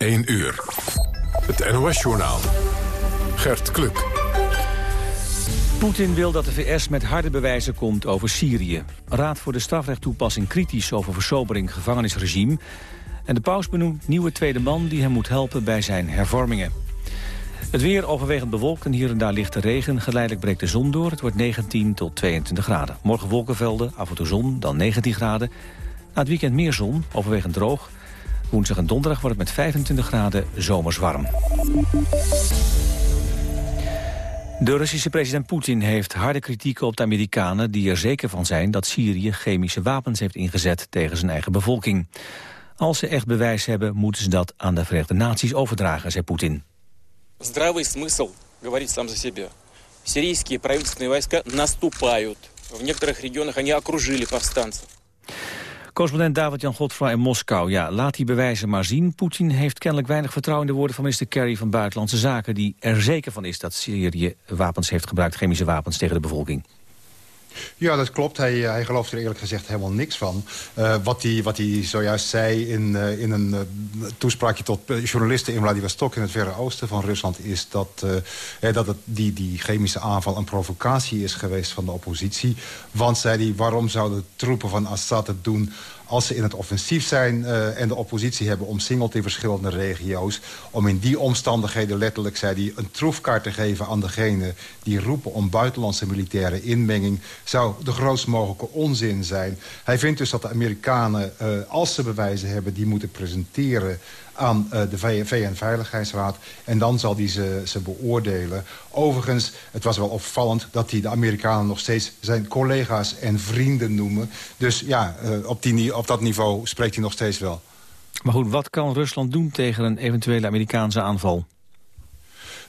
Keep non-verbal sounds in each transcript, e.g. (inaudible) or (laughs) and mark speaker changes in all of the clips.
Speaker 1: 1 uur. Het NOS-journaal. Gert Kluk.
Speaker 2: Poetin wil dat de VS met harde bewijzen komt over Syrië. Raad voor de strafrechttoepassing kritisch over versobering gevangenisregime. En de paus benoemt nieuwe tweede man die hem moet helpen bij zijn hervormingen. Het weer overwegend bewolkt en hier en daar lichte regen. Geleidelijk breekt de zon door. Het wordt 19 tot 22 graden. Morgen wolkenvelden, af en toe zon, dan 19 graden. Na het weekend meer zon, overwegend droog. Woensdag en donderdag wordt het met 25 graden zomers warm. De Russische president Poetin heeft harde kritiek op de Amerikanen... die er zeker van zijn dat Syrië chemische wapens heeft ingezet tegen zijn eigen bevolking. Als ze echt bewijs hebben, moeten ze dat aan de Verenigde Naties overdragen, zei Poetin.
Speaker 3: Здравый смысл говорит сам за себя. Сирийские правительственные войска наступают. В некоторых регионах они окружили повстанцев.
Speaker 2: Correspondent David-Jan Godfra in Moskou. Ja, laat die bewijzen maar zien. Poetin heeft kennelijk weinig vertrouwen in de woorden van minister Kerry van Buitenlandse Zaken... die er zeker van is dat Syrië wapens heeft gebruikt, chemische wapens tegen de bevolking.
Speaker 4: Ja, dat klopt. Hij, eh, hij gelooft er eerlijk gezegd helemaal niks van. Uh, wat, hij, wat hij zojuist zei in, uh, in een toespraakje tot journalisten in Vladivostok... in het Verre Oosten van Rusland... is dat, dat het, die, die chemische aanval een provocatie is geweest van de oppositie. Want, zei hij, waarom zouden troepen van Assad het doen als ze in het offensief zijn uh, en de oppositie hebben omsingeld in verschillende regio's... om in die omstandigheden letterlijk, zei hij, een troefkaart te geven aan degene... die roepen om buitenlandse militaire inmenging... zou de grootst mogelijke onzin zijn. Hij vindt dus dat de Amerikanen, uh, als ze bewijzen hebben... die moeten presenteren aan uh, de VN-veiligheidsraad. En dan zal hij ze, ze beoordelen. Overigens, het was wel opvallend dat hij de Amerikanen nog steeds zijn collega's en vrienden noemen. Dus ja, uh, op, die, op dat niveau spreekt hij nog steeds wel.
Speaker 2: Maar goed, wat kan Rusland doen tegen een eventuele Amerikaanse aanval?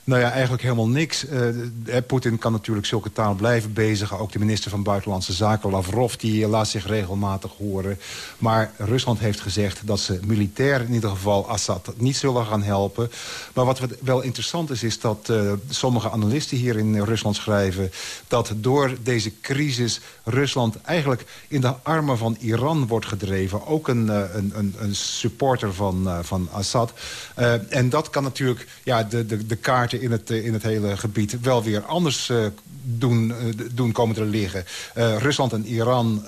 Speaker 4: Nou ja, eigenlijk helemaal niks. Uh, Poetin kan natuurlijk zulke taal blijven bezigen. Ook de minister van Buitenlandse Zaken, Lavrov, die laat zich regelmatig horen. Maar Rusland heeft gezegd dat ze militair in ieder geval Assad niet zullen gaan helpen. Maar wat wel interessant is, is dat uh, sommige analisten hier in Rusland schrijven... dat door deze crisis Rusland eigenlijk in de armen van Iran wordt gedreven. Ook een, een, een, supporter van, van Assad. en dat kan natuurlijk ja, de, de, de kaart in het, eh, in het hele gebied wel weer anders uh, doen, uh, doen komen te liggen. Rusland en Iran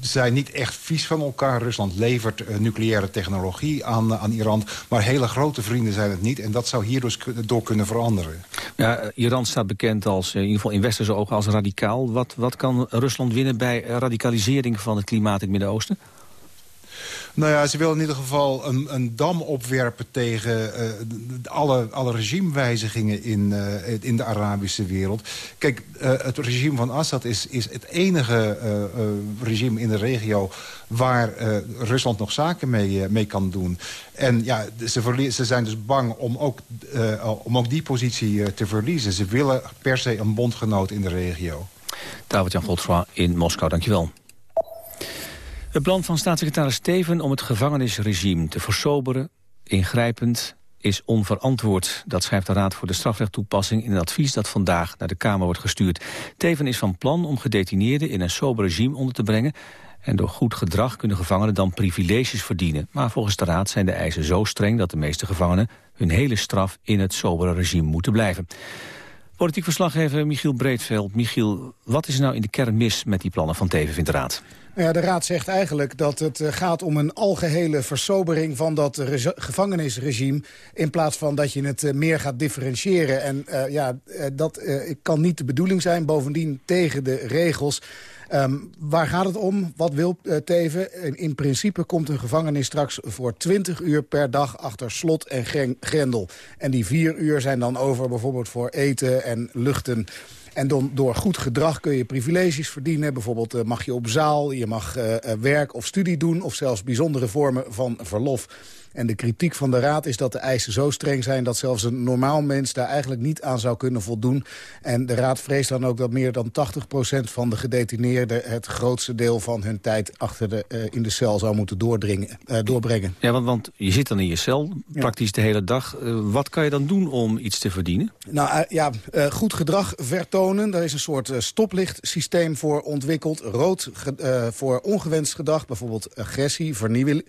Speaker 4: zijn niet echt vies van elkaar. Rusland levert nucleaire technologie aan, aan Iran. Maar hele grote vrienden zijn het niet. En dat zou hier dus door kunnen veranderen.
Speaker 2: Ja, Iran staat bekend als, in ieder geval in westerse ogen, als radicaal. Wat, wat kan Rusland winnen bij radicalisering van het klimaat in het Midden-Oosten?
Speaker 4: Nou ja, ze willen in ieder geval een, een dam opwerpen tegen uh, alle, alle regimewijzigingen in, uh, in de Arabische wereld. Kijk, uh, het regime van Assad is, is het enige regime in de regio waar Rusland nog zaken mee, mee kan doen. En ja, ze, ze zijn dus bang om ook, om ook die positie te verliezen. Ze willen per se een bondgenoot in de regio.
Speaker 2: David-Jan Godfroy in Moskou, dankjewel. Het plan van staatssecretaris Steven om het gevangenisregime te versoberen, ingrijpend, is onverantwoord. Dat schrijft de Raad voor de Strafrechttoepassing in een advies dat vandaag naar de Kamer wordt gestuurd. Teven is van plan om gedetineerden in een sober regime onder te brengen en door goed gedrag kunnen gevangenen dan privileges verdienen. Maar volgens de Raad zijn de eisen zo streng dat de meeste gevangenen hun hele straf in het sobere regime moeten blijven. Politiek verslaggever Michiel Breedveld. Michiel, wat is er nou in de kern mis met die plannen van Teven, vindt de Raad?
Speaker 5: Ja, de Raad zegt eigenlijk dat het eh, gaat om een algehele versobering van dat gevangenisregime... in plaats van dat je het eh, meer gaat differentiëren. En uh, ja, dat kan niet de bedoeling zijn. Bovendien tegen de regels. Um, waar gaat het om? Wat wil uh, Teven? In, in, principe komt een gevangenis straks voor 20 uur per dag achter slot en grendel. En die vier uur zijn dan over bijvoorbeeld voor eten en luchten... En door goed gedrag kun je privileges verdienen. Bijvoorbeeld uh, mag je op zaal, je mag uh, werk of studie doen... of zelfs bijzondere vormen van verlof. En de kritiek van de Raad is dat de eisen zo streng zijn... dat zelfs een normaal mens daar eigenlijk niet aan zou kunnen voldoen. En de Raad vreest dan ook dat meer dan 80% van de gedetineerden... het grootste deel van hun tijd achter de, uh, in de cel zou moeten doordringen, uh, doorbrengen.
Speaker 2: Ja, want, want je zit dan in je cel, praktisch de hele dag. Uh, wat kan je dan doen om iets te verdienen?
Speaker 5: Nou ja, goed gedrag vertonen. Daar is een soort stoplichtsysteem voor ontwikkeld. Rood voor ongewenst gedrag, bijvoorbeeld agressie,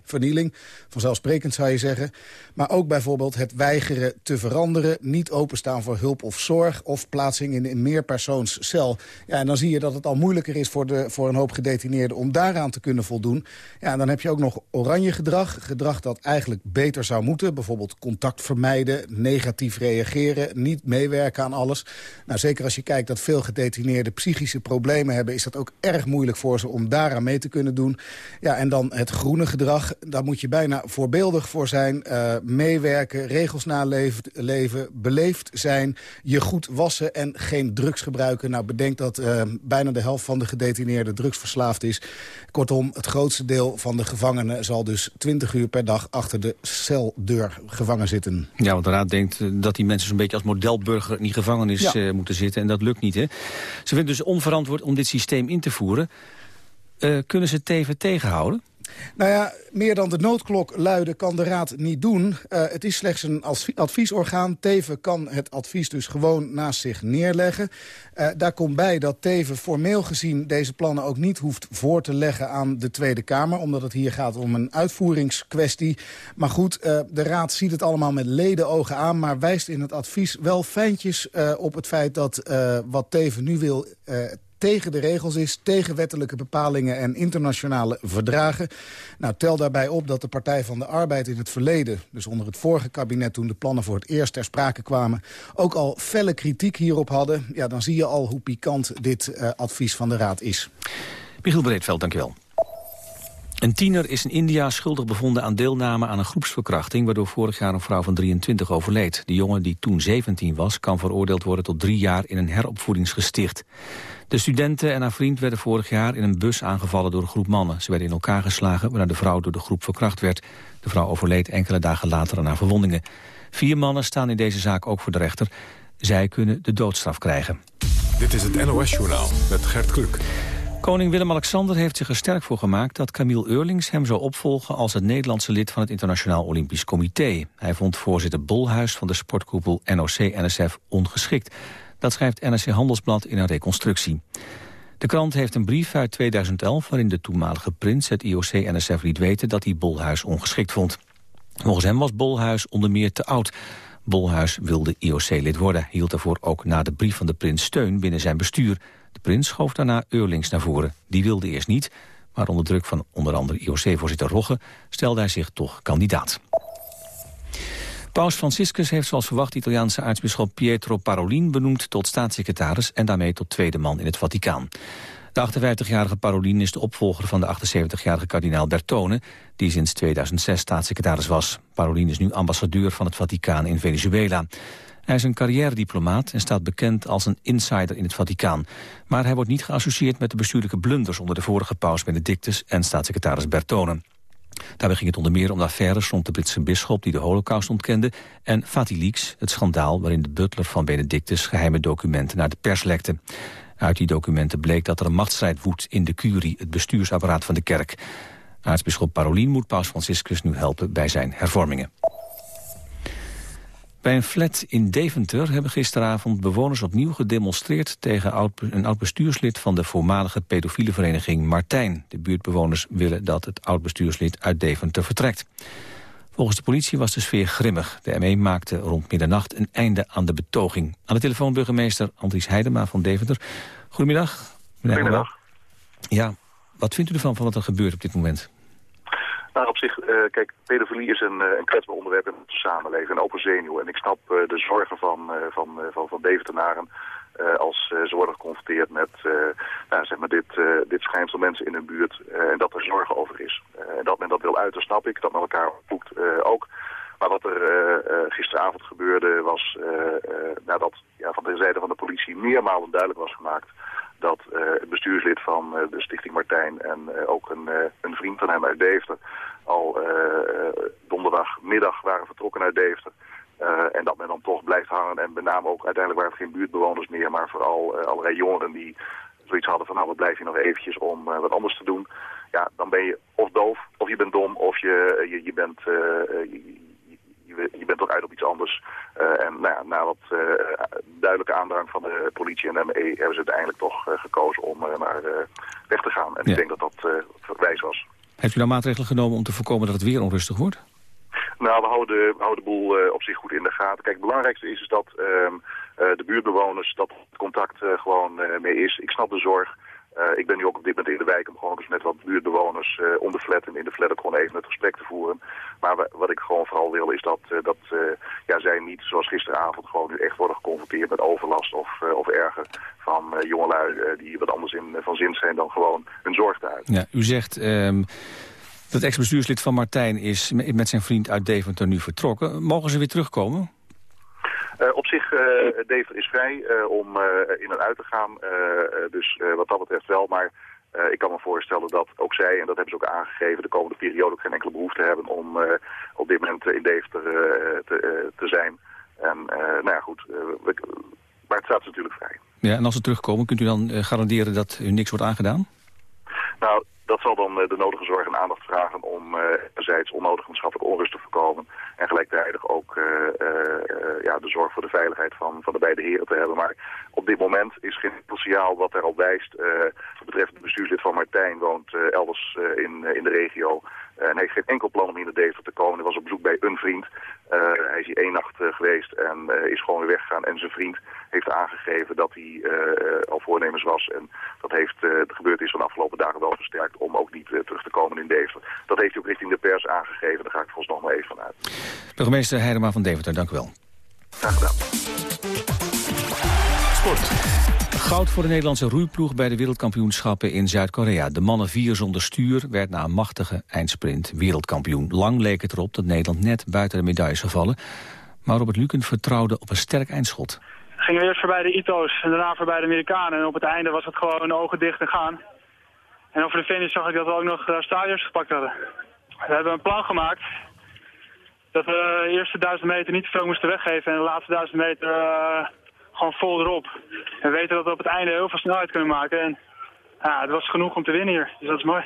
Speaker 5: vernieling. Vanzelfsprekend je zeggen. Maar ook bijvoorbeeld het weigeren te veranderen... niet openstaan voor hulp of zorg... of plaatsing in een meerpersoonscel. Ja, en dan zie je dat het al moeilijker is voor, de, voor een hoop gedetineerden... om daaraan te kunnen voldoen. Ja, dan heb je ook nog oranje gedrag. Gedrag dat eigenlijk beter zou moeten. Bijvoorbeeld contact vermijden, negatief reageren... niet meewerken aan alles. Nou, zeker als je kijkt dat veel gedetineerden psychische problemen hebben... is dat ook erg moeilijk voor ze om daaraan mee te kunnen doen. Ja, en dan het groene gedrag. Daar moet je bijna voor zijn. Uh, meewerken, regels naleven, leven, beleefd zijn, je goed wassen en geen drugs gebruiken. Nou, bedenk dat uh, bijna de helft van de gedetineerden drugsverslaafd is. Kortom, het grootste deel van de gevangenen zal dus 20 uur per dag achter de celdeur gevangen zitten.
Speaker 2: Ja, want de Raad denkt eh, dat die mensen zo'n beetje als modelburger in die gevangenis ja. uh, moeten zitten. En dat lukt niet, hè? Ze vinden dus onverantwoord om dit systeem in te voeren. Uh, kunnen ze Teven tegenhouden?
Speaker 5: Nou ja, meer dan de noodklok luiden kan de Raad niet doen. Uh, het is slechts een adviesorgaan. Teven kan het advies dus gewoon naast zich neerleggen. Uh, daar komt bij dat Teven formeel gezien deze plannen ook niet hoeft voor te leggen aan de Tweede Kamer. Omdat het hier gaat om een uitvoeringskwestie. Maar goed, uh, de Raad ziet het allemaal met ledenogen aan. Maar wijst in het advies wel fijntjes op het feit dat wat Teven nu wil tegen de regels is, tegen wettelijke bepalingen en internationale verdragen. Nou, tel daarbij op dat de Partij van de Arbeid in het verleden, dus onder het vorige kabinet toen de plannen voor het eerst ter sprake kwamen, ook al felle kritiek hierop hadden. Ja, dan zie je al hoe pikant dit uh, advies van de Raad is.
Speaker 2: Michiel Breedveld, dankjewel. Een tiener is in India schuldig bevonden aan deelname aan een groepsverkrachting... waardoor vorig jaar een vrouw van 23 overleed. De jongen die toen 17 was, kan veroordeeld worden tot drie jaar in een heropvoedingsgesticht. De studenten en haar vriend werden vorig jaar in een bus aangevallen door een groep mannen. Ze werden in elkaar geslagen, waarna de vrouw door de groep verkracht werd. De vrouw overleed enkele dagen later aan haar verwondingen. Vier mannen staan in deze zaak ook voor de rechter. Zij kunnen de doodstraf krijgen.
Speaker 1: Dit is het NOS-journaal met Gert Kluk.
Speaker 2: Koning Willem-Alexander heeft zich er sterk voor gemaakt dat Camille Eurlings hem zou opvolgen als het Nederlandse lid van het Internationaal Olympisch Comité. Hij vond voorzitter Bolhuis van de sportkoepel NOC-NSF ongeschikt. Dat schrijft NRC Handelsblad in een reconstructie. De krant heeft een brief uit 2011 waarin de toenmalige prins het IOC-NSF liet weten dat hij Bolhuis ongeschikt vond. Volgens hem was Bolhuis onder meer te oud. Bolhuis wilde IOC-lid worden, hield daarvoor ook na de brief van de prins steun binnen zijn bestuur. De prins schoof daarna Eurlings naar voren. Die wilde eerst niet, maar onder druk van onder andere IOC-voorzitter Rogge stelde hij zich toch kandidaat. Paus Franciscus heeft zoals verwacht Italiaanse aartsbisschop Pietro Parolin benoemd tot staatssecretaris en daarmee tot tweede man in het Vaticaan. De 58-jarige Parolin is de opvolger van de 78-jarige kardinaal Bertone, die sinds 2006 staatssecretaris was. Parolin is nu ambassadeur van het Vaticaan in Venezuela. Hij is een carrière-diplomaat en staat bekend als een insider in het Vaticaan. Maar hij wordt niet geassocieerd met de bestuurlijke blunders onder de vorige paus Benedictus en staatssecretaris Bertone. Daarbij ging het onder meer om de affaires rond de Britse bisschop die de holocaust ontkende en Leaks, het schandaal waarin de butler van Benedictus geheime documenten naar de pers lekte. Uit die documenten bleek dat er een machtsstrijd woedt in de curie, het bestuursapparaat van de kerk. Aartsbisschop Parolin moet paus Franciscus nu helpen bij zijn hervormingen. Bij een flat in Deventer hebben gisteravond bewoners opnieuw gedemonstreerd tegen een oud-bestuurslid van de voormalige pedofiele vereniging Martijn. De buurtbewoners willen dat het oud-bestuurslid uit Deventer vertrekt. Volgens de politie was de sfeer grimmig. De ME maakte rond middernacht een einde aan de betoging. Aan de telefoon burgemeester Andries Heidema van Deventer. Goedemiddag.
Speaker 6: Goedemiddag.
Speaker 2: Ja, wat vindt u ervan van wat er gebeurt op dit moment?
Speaker 6: Nou, op zich, uh, kijk, pedofilie is een, uh, een kwetsbaar onderwerp in het samenleving, een open zenuw. En ik snap uh, de zorgen van, van, van, van als ze worden geconfronteerd met nou, zeg maar dit, dit schijnsel mensen in hun buurt en dat er zorgen over is. en dat men dat wil uiten, snap ik, dat men elkaar boekt ook. Maar wat er gisteravond gebeurde was nadat ja, van de zijde van de politie meermalen duidelijk was gemaakt dat uh, het bestuurslid van uh, de Stichting Martijn en uh, ook een, een, vriend van hem uit Deventer al donderdagmiddag waren vertrokken uit Deventer. en dat men dan toch blijft hangen en met name ook uiteindelijk waren het geen buurtbewoners meer, maar vooral allerlei jongeren die zoiets hadden van nou we blijven hier nog eventjes om wat anders te doen. Ja, dan ben je of doof, of je bent dom, of je, je, je bent, je, je, bent toch uit op iets anders. Uh, en nou ja, na wat uh, duidelijke aandrang van de politie en de ME hebben ze uiteindelijk toch uh, gekozen om maar weg te gaan. En ja. ik denk dat dat verwijs was.
Speaker 2: Heeft u nou maatregelen genomen om te voorkomen dat het weer onrustig wordt?
Speaker 6: Nou, we houden, we houden de boel uh, op zich goed in de gaten. Kijk, het belangrijkste is, is dat uh, de buurtbewoners, dat contact uh, gewoon mee is. Ik snap de zorg. Ik ben nu ook op dit moment in de wijk om gewoon eens met wat buurtbewoners uh, om de flat en in de flat ook gewoon even het gesprek te voeren. Maar wat ik gewoon vooral wil is dat, dat ja, zij niet zoals gisteravond gewoon nu echt worden geconfronteerd met overlast of, of erger van jongelui die wat anders in, van zin zijn dan gewoon hun zorg te uiten.
Speaker 2: Ja, u zegt... Um dat ex-bestuurslid van Martijn is met zijn vriend uit Deventer nu vertrokken. Mogen ze weer terugkomen?
Speaker 6: Uh, op zich, uh, Deventer is vrij uh, om in en uit te gaan. dus wat dat betreft wel. Maar ik kan me voorstellen dat ook zij, en dat hebben ze ook aangegeven... de komende periode ook geen enkele behoefte hebben om op dit moment in Deventer te, te, zijn. En nou ja, goed, we, maar het staat natuurlijk vrij.
Speaker 2: Ja, en als ze terugkomen, kunt u dan garanderen dat u niks wordt aangedaan?
Speaker 6: Nou, dat zal dan de nodige zorg en aandacht vragen om enerzijds onnodige maatschappelijke onrust te voorkomen en gelijktijdig ook uh, uh, ja, de zorg voor de veiligheid van, van de beide heren te hebben. Maar op dit moment is geen signaal wat daarop wijst. wat betreft het bestuurslid van Martijn woont elders in, in de regio en heeft geen enkel plan om hier naar Deventer te komen. Hij was op bezoek bij een vriend. hij is hier één nacht geweest en is gewoon weer weggegaan. En zijn vriend heeft aangegeven dat hij al voornemens was. En dat heeft de gebeurtenis van de afgelopen dagen wel versterkt om ook niet terug te komen in Deventer. Dat heeft hij ook richting de pers aangegeven. Daar ga ik volgens nog maar even vanuit.
Speaker 2: Burgemeester Heidema van Deventer, dank u wel.
Speaker 6: Graag gedaan.
Speaker 2: Sport. Goud voor de Nederlandse roeiploeg bij de wereldkampioenschappen in Zuid-Korea. De mannen vier zonder stuur werd na een machtige eindsprint wereldkampioen. Lang leek het erop dat Nederland net buiten de medailles gevallen. Maar Robert Luken vertrouwde op een sterk eindschot.
Speaker 7: Gingen we eerst voorbij de Ito's en daarna voorbij de Amerikanen. En op het einde was het gewoon ogen dicht en gaan. En over de finish zag ik dat we ook nog uh, stadions gepakt hadden. We hebben een plan gemaakt dat we de eerste duizend meter niet te veel moesten weggeven en de laatste duizend meter uh, gewoon vol erop. En we weten dat we op het einde heel veel snelheid kunnen maken. En ja, het was genoeg om te winnen hier, dus dat is mooi.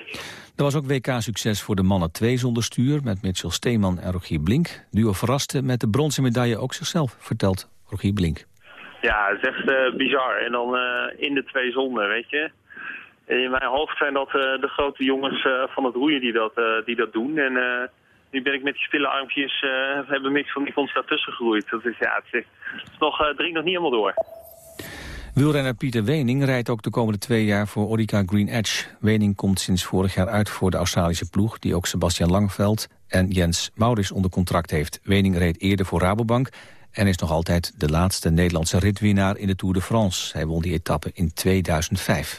Speaker 2: Er was ook WK-succes voor de mannen 2 zonder stuur met Mitchell Steeman en Rogier Blink. Duo verraste met de bronzen medaille ook zichzelf, vertelt Rogier Blink.
Speaker 8: Ja, het is echt uh, bizar. En dan uh, in de twee zonder, weet je. In mijn hoofd zijn dat uh, de grote jongens van het roeien die dat, die dat doen. En nu ben ik met die stille armpjes, uh, hebben niks van die ons daartussen gegroeid. Dat is, ja, het is, het is nog, uh, dringt nog niet helemaal door.
Speaker 2: Wielrenner Pieter Wening rijdt ook de komende twee jaar voor Orica Green Edge. Wening komt sinds vorig jaar uit voor de Australische ploeg... die ook Sebastian Langveld en Jens Maurits onder contract heeft. Wening reed eerder voor Rabobank en is nog altijd de laatste Nederlandse ritwinnaar in de Tour de France. Hij won die etappe in 2005.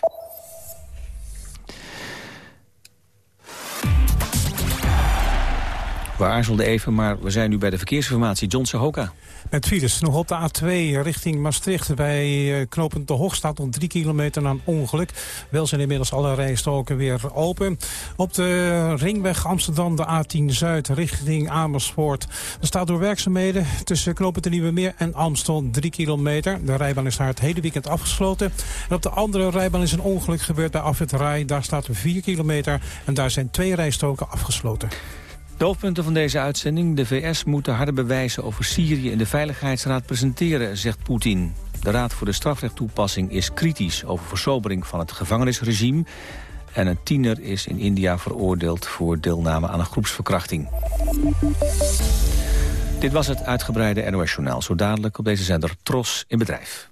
Speaker 2: We aarzelden even, maar we zijn nu bij de verkeersinformatie. John Sahoka.
Speaker 9: Met files nog op de A2 richting Maastricht. Bij eh, knooppunt De Hoog staat nog drie kilometer na een ongeluk. Wel zijn inmiddels alle rijstroken weer open. Op de ringweg Amsterdam, de A10 Zuid richting Amersfoort. Er staat door werkzaamheden tussen knooppunt de Nieuwe Meer en Amstel 3 kilometer. De rijbaan is daar het hele weekend afgesloten. En op de andere rijbaan is een ongeluk gebeurd bij Afwit Rij. Daar staat 4 kilometer en daar zijn twee rijstroken afgesloten.
Speaker 2: De hoofdpunten van deze uitzending. De VS moet de harde bewijzen over Syrië in de Veiligheidsraad presenteren, zegt Poetin. De Raad voor de Strafrechttoepassing is kritisch over versobering van het gevangenisregime. En een tiener is in India veroordeeld voor deelname aan een groepsverkrachting. Dit was het uitgebreide NOS-journaal. Zo dadelijk op deze zender Tros in bedrijf.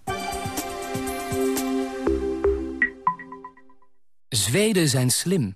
Speaker 10: Zweden zijn slim.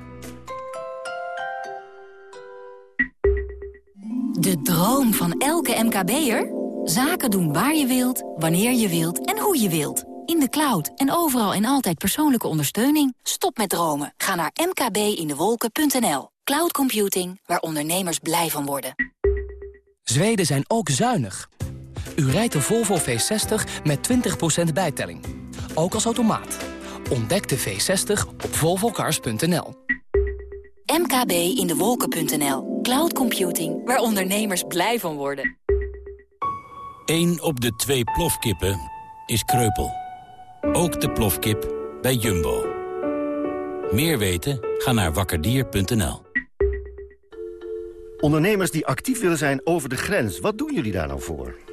Speaker 11: De droom van elke MKB'er? Zaken doen waar je wilt, wanneer je wilt en hoe je wilt. In de cloud en overal en altijd persoonlijke ondersteuning. Stop met dromen. Ga naar mkbindewolken.nl. Cloud computing, waar ondernemers blij van worden.
Speaker 10: Zweden zijn ook zuinig. U rijdt de Volvo V60 met 20% bijtelling. Ook als automaat. Ontdek de V60 op volvocars.nl
Speaker 11: mkbindewolken.nl. Cloud computing, waar ondernemers blij van worden.
Speaker 12: 1 op de twee plofkippen is kreupel. Ook de plofkip bij Jumbo. Meer weten? Ga naar wakkerdier.nl.
Speaker 13: Ondernemers die actief willen zijn over de grens, wat doen jullie daar nou voor?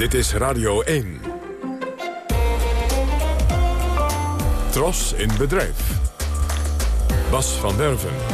Speaker 1: Dit is Radio 1. Tros in bedrijf. Bas van Derven.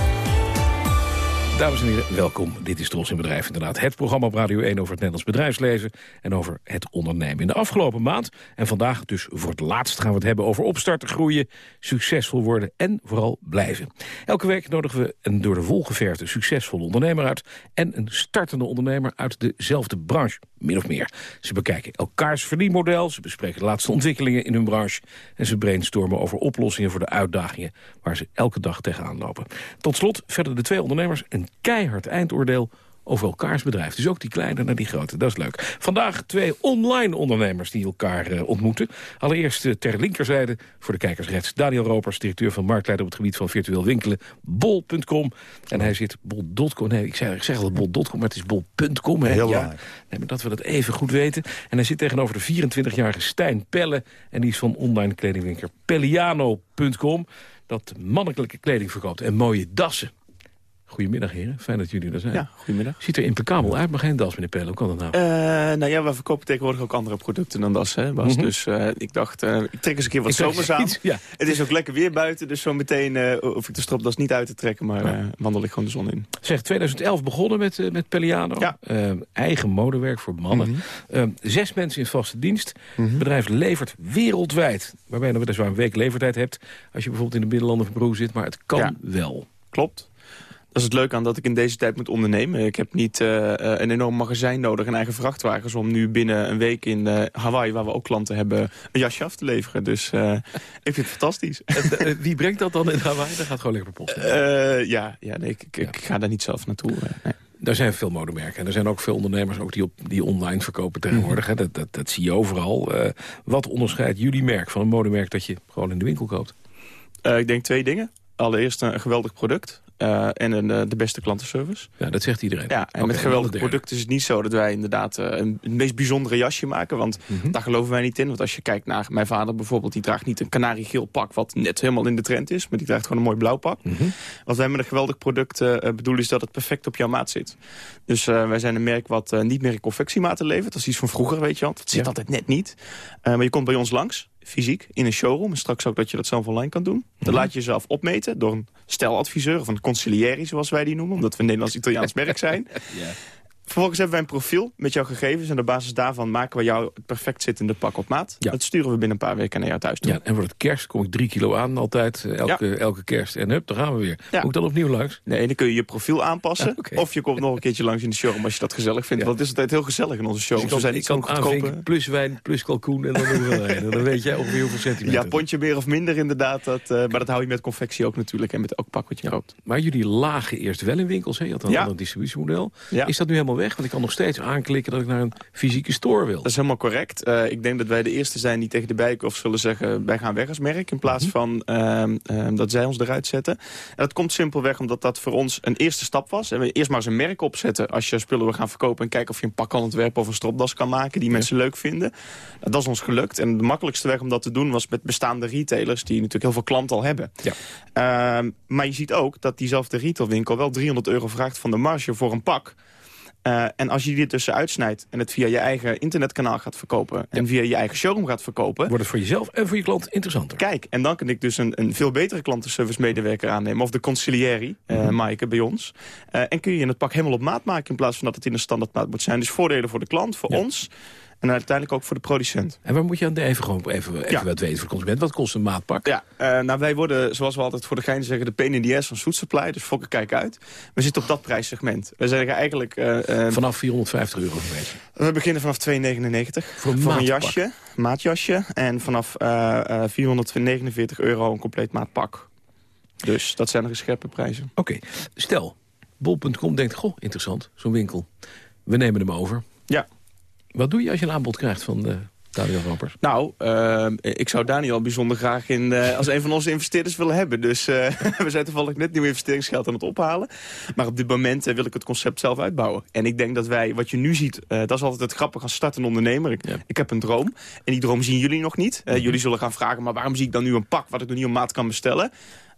Speaker 14: Dames en heren, welkom. Dit is Tros in Bedrijf inderdaad. Het programma op Radio 1 over het Nederlands bedrijfsleven... en over het ondernemen. In de afgelopen maand, en vandaag dus voor het laatst... gaan we het hebben over opstarten, groeien, succesvol worden... en vooral blijven. Elke week nodigen we een door de volgeverfde succesvolle ondernemer uit... en een startende ondernemer uit dezelfde branche, min of meer. Ze bekijken elkaars verdienmodel, ze bespreken de laatste ontwikkelingen in hun branche... en ze brainstormen over oplossingen voor de uitdagingen... waar ze elke dag tegenaan lopen. Tot slot verder de twee ondernemers een keihard eindoordeel over elkaars bedrijf. Dus ook die kleine naar die grote, dat is leuk. Vandaag twee online ondernemers die elkaar uh, ontmoeten. Allereerst uh, ter linkerzijde voor de kijkersrechts... Daniel Ropers, directeur van marktleider op het gebied van virtueel winkelen... bol.com. En hij zit bol.com. Nee, ik zeg, ik zeg al bol.com, maar het is bol.com.
Speaker 13: Heel
Speaker 14: ja. Nee, maar dat we dat even goed weten. En hij zit tegenover de 24-jarige Stijn Pelle. En die is van online kledingwinkel Pelliano.com. Dat mannelijke kleding verkoopt en mooie dassen. Goedemiddag, heren. Fijn dat jullie er zijn.
Speaker 15: Ja, goedemiddag.
Speaker 14: Ziet er impeccabel uit, maar geen das, meneer Pelle. Hoe kan dat nou?
Speaker 15: Uh, nou ja, we verkopen tegenwoordig ook andere producten dan das, hè, Bas. Mm -hmm. Dus uh, ik dacht, uh, ik trek eens een keer wat zomers aan. Ja. Het is ook lekker weer buiten, dus zo meteen hoef ik de stropdas niet uit te trekken, maar ja. wandel ik gewoon de zon in.
Speaker 14: Zeg, 2011 begonnen met, met Pelliano.
Speaker 15: Ja.
Speaker 14: eigen modewerk voor mannen. Mm -hmm. zes mensen in vaste dienst. Mm -hmm. Het bedrijf levert wereldwijd. Waarbij je nog weliswaar een week levertijd hebt. Als je bijvoorbeeld in de binnenlanden van Peru zit, maar het kan wel.
Speaker 15: Klopt. Dat is het leuke aan dat ik in deze tijd moet ondernemen. Ik heb niet uh, een enorm magazijn nodig en eigen vrachtwagens... om nu binnen een week in uh, Hawaii, waar we ook klanten hebben... een jasje af te leveren. Dus uh, (laughs) ik vind het fantastisch.
Speaker 14: En, wie brengt dat dan in Hawaii? Dat gaat gewoon lekker per post.
Speaker 15: ja, ja, nee, ik, ik, ik, ga daar niet zelf naartoe. Nee.
Speaker 14: Er zijn veel modemerken. En er zijn ook veel ondernemers ook die, op, die online verkopen tegenwoordig. Mm -hmm. dat, dat, dat, zie je overal. wat onderscheidt jullie merk van een modemerk dat je gewoon in de winkel koopt?
Speaker 15: ik denk twee dingen. Allereerst een geweldig product. Uh, en een, uh, de beste klantenservice.
Speaker 14: Ja, dat zegt iedereen.
Speaker 15: Ja, en
Speaker 14: okay,
Speaker 15: met geweldige producten is het niet zo dat wij inderdaad uh, een, het meest bijzondere jasje maken. Want mm -hmm. daar geloven wij niet in. Want als je kijkt naar mijn vader bijvoorbeeld, die draagt niet een kanariegeel pak wat net helemaal in de trend is. Maar die draagt gewoon een mooi blauw pak. Mm -hmm. Wat wij met een geweldig product bedoelen is dat het perfect op jouw maat zit. Dus wij zijn een merk wat niet meer in confectiematen levert. Dat is iets van vroeger, weet je wel. Dat zit ja. altijd net niet. maar je komt bij ons langs fysiek in een showroom. En straks ook dat je dat zelf online kan doen. Dan mm -hmm. laat je jezelf opmeten door een steladviseur of een conciliëri, zoals wij die noemen. Omdat we een Nederlands-Italiaans merk zijn. (laughs) ja. Vervolgens hebben wij een profiel met jouw gegevens. En op basis daarvan maken we jou het perfect zittende pak op maat. Ja. Dat sturen we binnen een paar weken naar jou thuis toe.
Speaker 14: Ja, en voor het kerst kom ik drie kilo aan altijd. Elke, ja. elke kerst. En hup, daar gaan we weer. Ja. Moet ik dan opnieuw langs?
Speaker 15: Nee, dan kun je je profiel aanpassen. okay. Of je komt nog een keertje langs in de showroom als je dat gezellig vindt. Want het is altijd heel gezellig in onze show.
Speaker 14: Dus we zijn niet zo goedkoop. Plus wijn, plus kalkoen en dan doen we er Dan weet jij ongeveer hoeveel centimeter.
Speaker 15: Ja, pondje meer of minder inderdaad. Dat, uh, maar dat hou je met confectie ook natuurlijk. En met elk pak wat je koopt.
Speaker 14: Maar jullie lagen eerst wel in winkels. Hè? Je had een ander distributiemodel. Is dat nu helemaal weg? Want ik kan nog steeds aanklikken dat ik naar een fysieke store wil.
Speaker 15: Dat is helemaal correct. Uh, ik denk dat wij de eerste zijn die tegen de Bijenkorf zullen zeggen... wij gaan weg als merk in plaats -hmm. van uh, uh, dat zij ons eruit zetten. En dat komt simpelweg omdat dat voor ons een eerste stap was. En we eerst maar eens een merk opzetten als je spullen wil gaan verkopen... en kijken of je een pak kan ontwerpen of een stropdas kan maken... die ja. mensen leuk vinden. Nou, dat is ons gelukt. En de makkelijkste weg om dat te doen was met bestaande retailers... die natuurlijk heel veel klanten al hebben. Ja. Ehm, maar je ziet ook dat diezelfde retailwinkel wel 300 euro vraagt van de marge voor een pak... Uh, en als je dit tussen uitsnijdt en het via je eigen internetkanaal gaat verkopen... Ja. en via je eigen showroom gaat verkopen...
Speaker 14: Wordt het voor jezelf en voor je klant interessanter.
Speaker 15: Kijk, en dan kan ik dus een, een veel betere klantenservice medewerker aannemen... of de conciliëri, uh, mm -hmm. Maaike, bij ons. Uh, en kun je het pak helemaal op maat maken... in plaats van dat het in een standaardmaat moet zijn. Dus voordelen voor de klant, voor ja. ons... En uiteindelijk ook voor de producent.
Speaker 14: En waar moet je aan even, gewoon even, even
Speaker 15: Ja.
Speaker 14: wat weten voor de consument? Wat kost een maatpak?
Speaker 15: Ja, eh, nou wij worden, zoals we altijd voor de gein zeggen... de ass van Soet Supply, dus fokken kijk uit. We zitten op dat prijssegment. We zeggen eigenlijk... eh, eh,
Speaker 14: Vanaf 450 euro een beetje.
Speaker 15: we beginnen vanaf 2,99
Speaker 14: Voor een
Speaker 15: een
Speaker 14: maatpak.
Speaker 15: jasje, maatjasje. En vanaf eh, 449 euro een compleet maatpak. Dus dat zijn de gescherpe prijzen.
Speaker 14: Oké, stel, bol.com denkt, goh, interessant, zo'n winkel. We nemen hem over.
Speaker 15: Ja.
Speaker 14: Wat doe je als je een aanbod krijgt van eh Daniel Rampers?
Speaker 15: Nou, eh, ik zou Daniel bijzonder graag in, eh, als een van onze investeerders willen hebben. Dus (laughs) we zijn toevallig net nieuw investeringsgeld aan het ophalen. Maar op dit moment wil ik het concept zelf uitbouwen. En ik denk dat wij, wat je nu ziet, dat is altijd het grappige als startende ondernemer. Ik, ik heb een droom en die droom zien jullie nog niet. Eh, Jullie zullen gaan vragen, maar waarom zie ik dan nu een pak wat ik nog niet op maat kan bestellen?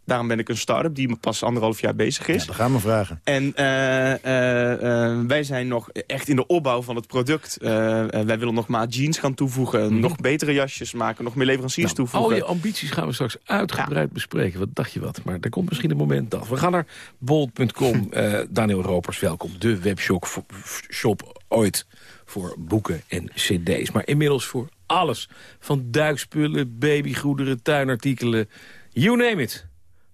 Speaker 15: Daarom ben ik een start-up die pas anderhalf jaar bezig is.
Speaker 16: Dat gaan we vragen.
Speaker 15: En eh, eh, eh, wij zijn nog echt in de opbouw van het product. Wij willen nog maar jeans gaan toevoegen. Nog betere jasjes maken. Nog meer leveranciers
Speaker 14: Nou,
Speaker 15: toevoegen.
Speaker 14: al je ambities gaan we straks uitgebreid bespreken. Wat dacht je wat? Maar er komt misschien een moment dat. We gaan naar bold.com. (laughs) Daniel Ropers, welkom. De webshop shop ooit voor boeken en cd's. Maar inmiddels voor alles. Van duikspullen, babygoederen, tuinartikelen. You name it.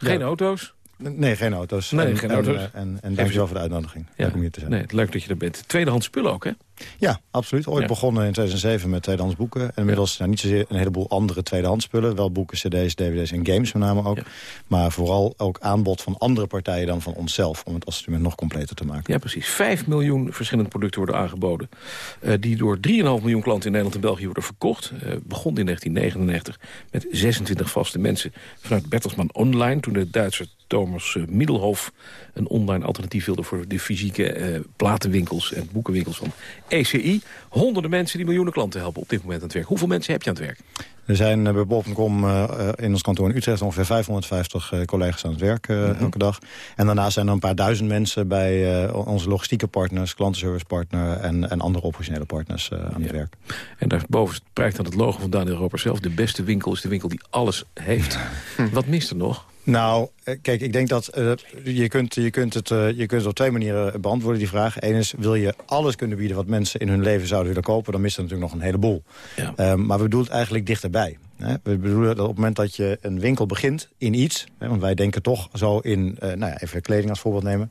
Speaker 14: Geen auto's?
Speaker 16: Nee, geen auto's.
Speaker 14: Nee,
Speaker 16: en,
Speaker 14: geen
Speaker 16: en,
Speaker 14: auto's.
Speaker 16: eh, En, en, dankjewel voor de uitnodiging.
Speaker 14: Ja.
Speaker 16: Leuk om hier te zijn.
Speaker 14: Nee, leuk dat je er bent. Tweedehands spullen ook, hè?
Speaker 16: Ja, absoluut. Ooit
Speaker 14: Ja.
Speaker 16: begonnen in 2007 met tweedehands boeken. En inmiddels nou, niet zozeer een heleboel andere tweedehands spullen. Wel boeken, cd's, dvd's en games met name ook. Maar vooral ook aanbod van andere partijen dan van onszelf... om het assortiment nog completer te maken.
Speaker 14: Ja, precies. 5 miljoen verschillende producten worden aangeboden... eh, die door 3,5 miljoen klanten in Nederland en België worden verkocht. Eh begon in 1999 met 26 vaste mensen vanuit Bertelsmann Online... toen de Duitser Thomas eh, Middelhof een online alternatief wilde... voor de fysieke platenwinkels en boekenwinkels van ECI. Honderden mensen die miljoenen klanten helpen op dit moment aan het werk. Hoeveel mensen heb je aan het werk?
Speaker 16: Er zijn eh, bij bol.com eh, in ons kantoor in Utrecht ongeveer 550 eh, collega's aan het werk
Speaker 14: Mhm.
Speaker 16: elke dag. En daarnaast zijn er een paar duizend mensen bij onze logistieke partners, klantenservicepartner en, en andere operationele partners aan het werk.
Speaker 14: En daarboven prijkt dan het logo van Daniel Roper zelf. De beste winkel is de winkel die alles heeft. Wat mist er nog?
Speaker 16: Nou, kijk, ik denk dat je, kunt, je, kunt het, je kunt het op twee manieren beantwoorden, die vraag. Eén is, wil je alles kunnen bieden wat mensen in hun leven zouden willen kopen... dan mist er natuurlijk nog een heleboel. Eh, maar we bedoelen het eigenlijk dichterbij. Hè? We bedoelen dat op het moment dat je een winkel begint in iets... Hè, want wij denken toch zo in, eh, nou ja, even kleding als voorbeeld nemen...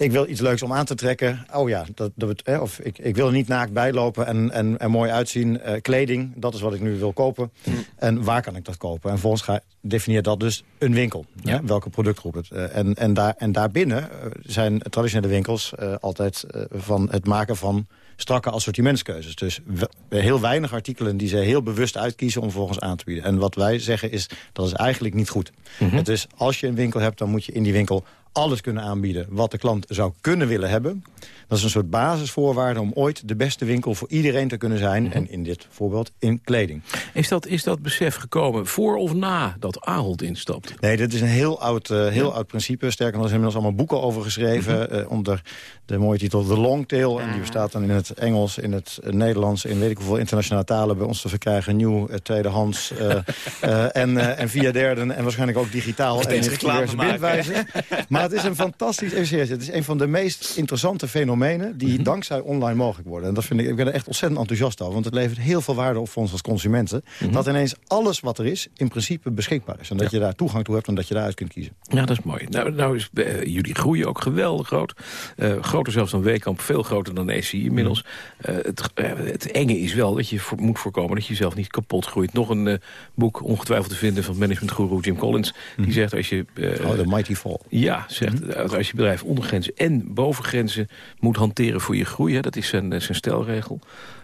Speaker 16: Ik wil iets leuks om aan te trekken. Oh ja, dat, dat, hè, of ik, ik wil er niet naakt bijlopen en, en, en mooi uitzien. Eh, kleding, dat is wat ik nu wil kopen. En waar kan ik dat kopen? En volgens ga, definieert dat dus een winkel. Hè, welke productgroep het. Eh, en, en, daar, en daarbinnen zijn traditionele winkels altijd van het maken van strakke assortimentskeuzes. Dus heel weinig artikelen die ze heel bewust uitkiezen om volgens aan te bieden. En wat wij zeggen is, dat is eigenlijk niet goed. Het is, als je een winkel hebt, dan moet je in die winkel alles kunnen aanbieden wat de klant zou kunnen willen hebben. Dat is een soort basisvoorwaarde om ooit de beste winkel voor iedereen te kunnen zijn. En in dit voorbeeld in kleding.
Speaker 14: Is dat, is dat besef gekomen voor of na dat Ahold instapte?
Speaker 16: Nee, dit is een heel oud, eh, heel oud principe. Sterker nog, er zijn inmiddels allemaal boeken over geschreven... eh, onder de mooie titel The Long Tail. En die bestaat dan in het Engels, in het eh, Nederlands... in weet ik hoeveel internationale talen bij ons te verkrijgen. Nieuw, eh, tweedehands eh, (laughs) eh, en, en via derden. En waarschijnlijk ook digitaal.
Speaker 15: Steeds
Speaker 16: en in
Speaker 15: reclame maken.
Speaker 16: Maar (laughs) het is een fantastisch... Het is een van de meest interessante fenomenen... die dankzij online mogelijk worden. En dat vind ik, ik ben er echt ontzettend enthousiast over. Want het levert heel veel waarde op voor ons als consumenten. Dat ineens alles wat er is, in principe beschikbaar is. En dat je daar toegang toe hebt en dat je daaruit kunt kiezen.
Speaker 14: Ja, dat is mooi. Nou, nou is, eh, jullie groeien ook geweldig groot. Eh, groter zelfs dan Weekamp, veel groter dan ECI inmiddels. Eh, het, het enge is wel dat je voor- moet voorkomen dat je jezelf niet kapot groeit. Nog een boek ongetwijfeld te vinden van managementguru Jim Collins. Die zegt als je...
Speaker 16: Oh, de Mighty Fall.
Speaker 14: Ja, zegt dat als je bedrijf ondergrenzen en bovengrenzen moet hanteren voor je groei. Hè, dat is zijn, eh, zijn stelregel.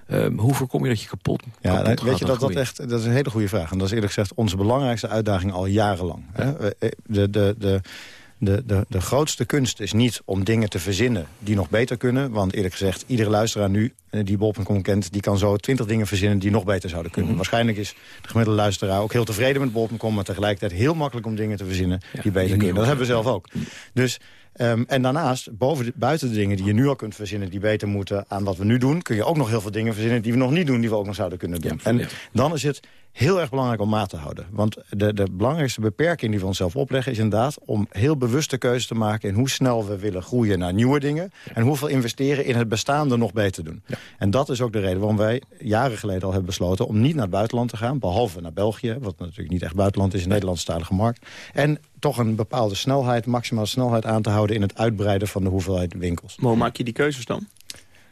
Speaker 14: Ehm, hoe voorkom je dat je kapot,
Speaker 16: Ja,
Speaker 14: kapot
Speaker 16: weet je dat dat echt dat is een hele goede vraag. En dat is eerlijk gezegd onze belangrijkste uitdaging al jarenlang. Hè? Eh, De, de, de, de, de, de grootste kunst is niet om dingen te verzinnen die nog beter kunnen. Want eerlijk gezegd, iedere luisteraar nu eh, die bol.com kent... die kan zo twintig dingen verzinnen die nog beter zouden kunnen.
Speaker 14: Mhm.
Speaker 16: Waarschijnlijk is de gemiddelde luisteraar ook heel tevreden met bol.com... maar tegelijkertijd heel makkelijk om dingen te verzinnen die beter
Speaker 14: die
Speaker 16: kunnen. Dat hebben we zelf ook. Dus... ehm, en daarnaast, boven de, buiten de dingen die je nu al kunt verzinnen... die beter moeten aan wat we nu doen... kun je ook nog heel veel dingen verzinnen die we nog niet doen... die we ook nog zouden kunnen doen. en dan is het heel erg belangrijk om maat te houden. Want de, de belangrijkste beperking die we onszelf opleggen... is inderdaad om heel bewuste keuze te maken... in hoe snel we willen groeien naar nieuwe dingen... en hoeveel investeren in het bestaande nog beter doen. En dat is ook de reden waarom wij jaren geleden al hebben besloten... om niet naar het buitenland te gaan, behalve naar België... wat natuurlijk niet echt buitenland is, een Nederlandstalige markt. En toch een bepaalde snelheid, maximale snelheid aan te houden... in het uitbreiden van de hoeveelheid winkels.
Speaker 15: Maar hoe maak je die keuzes dan?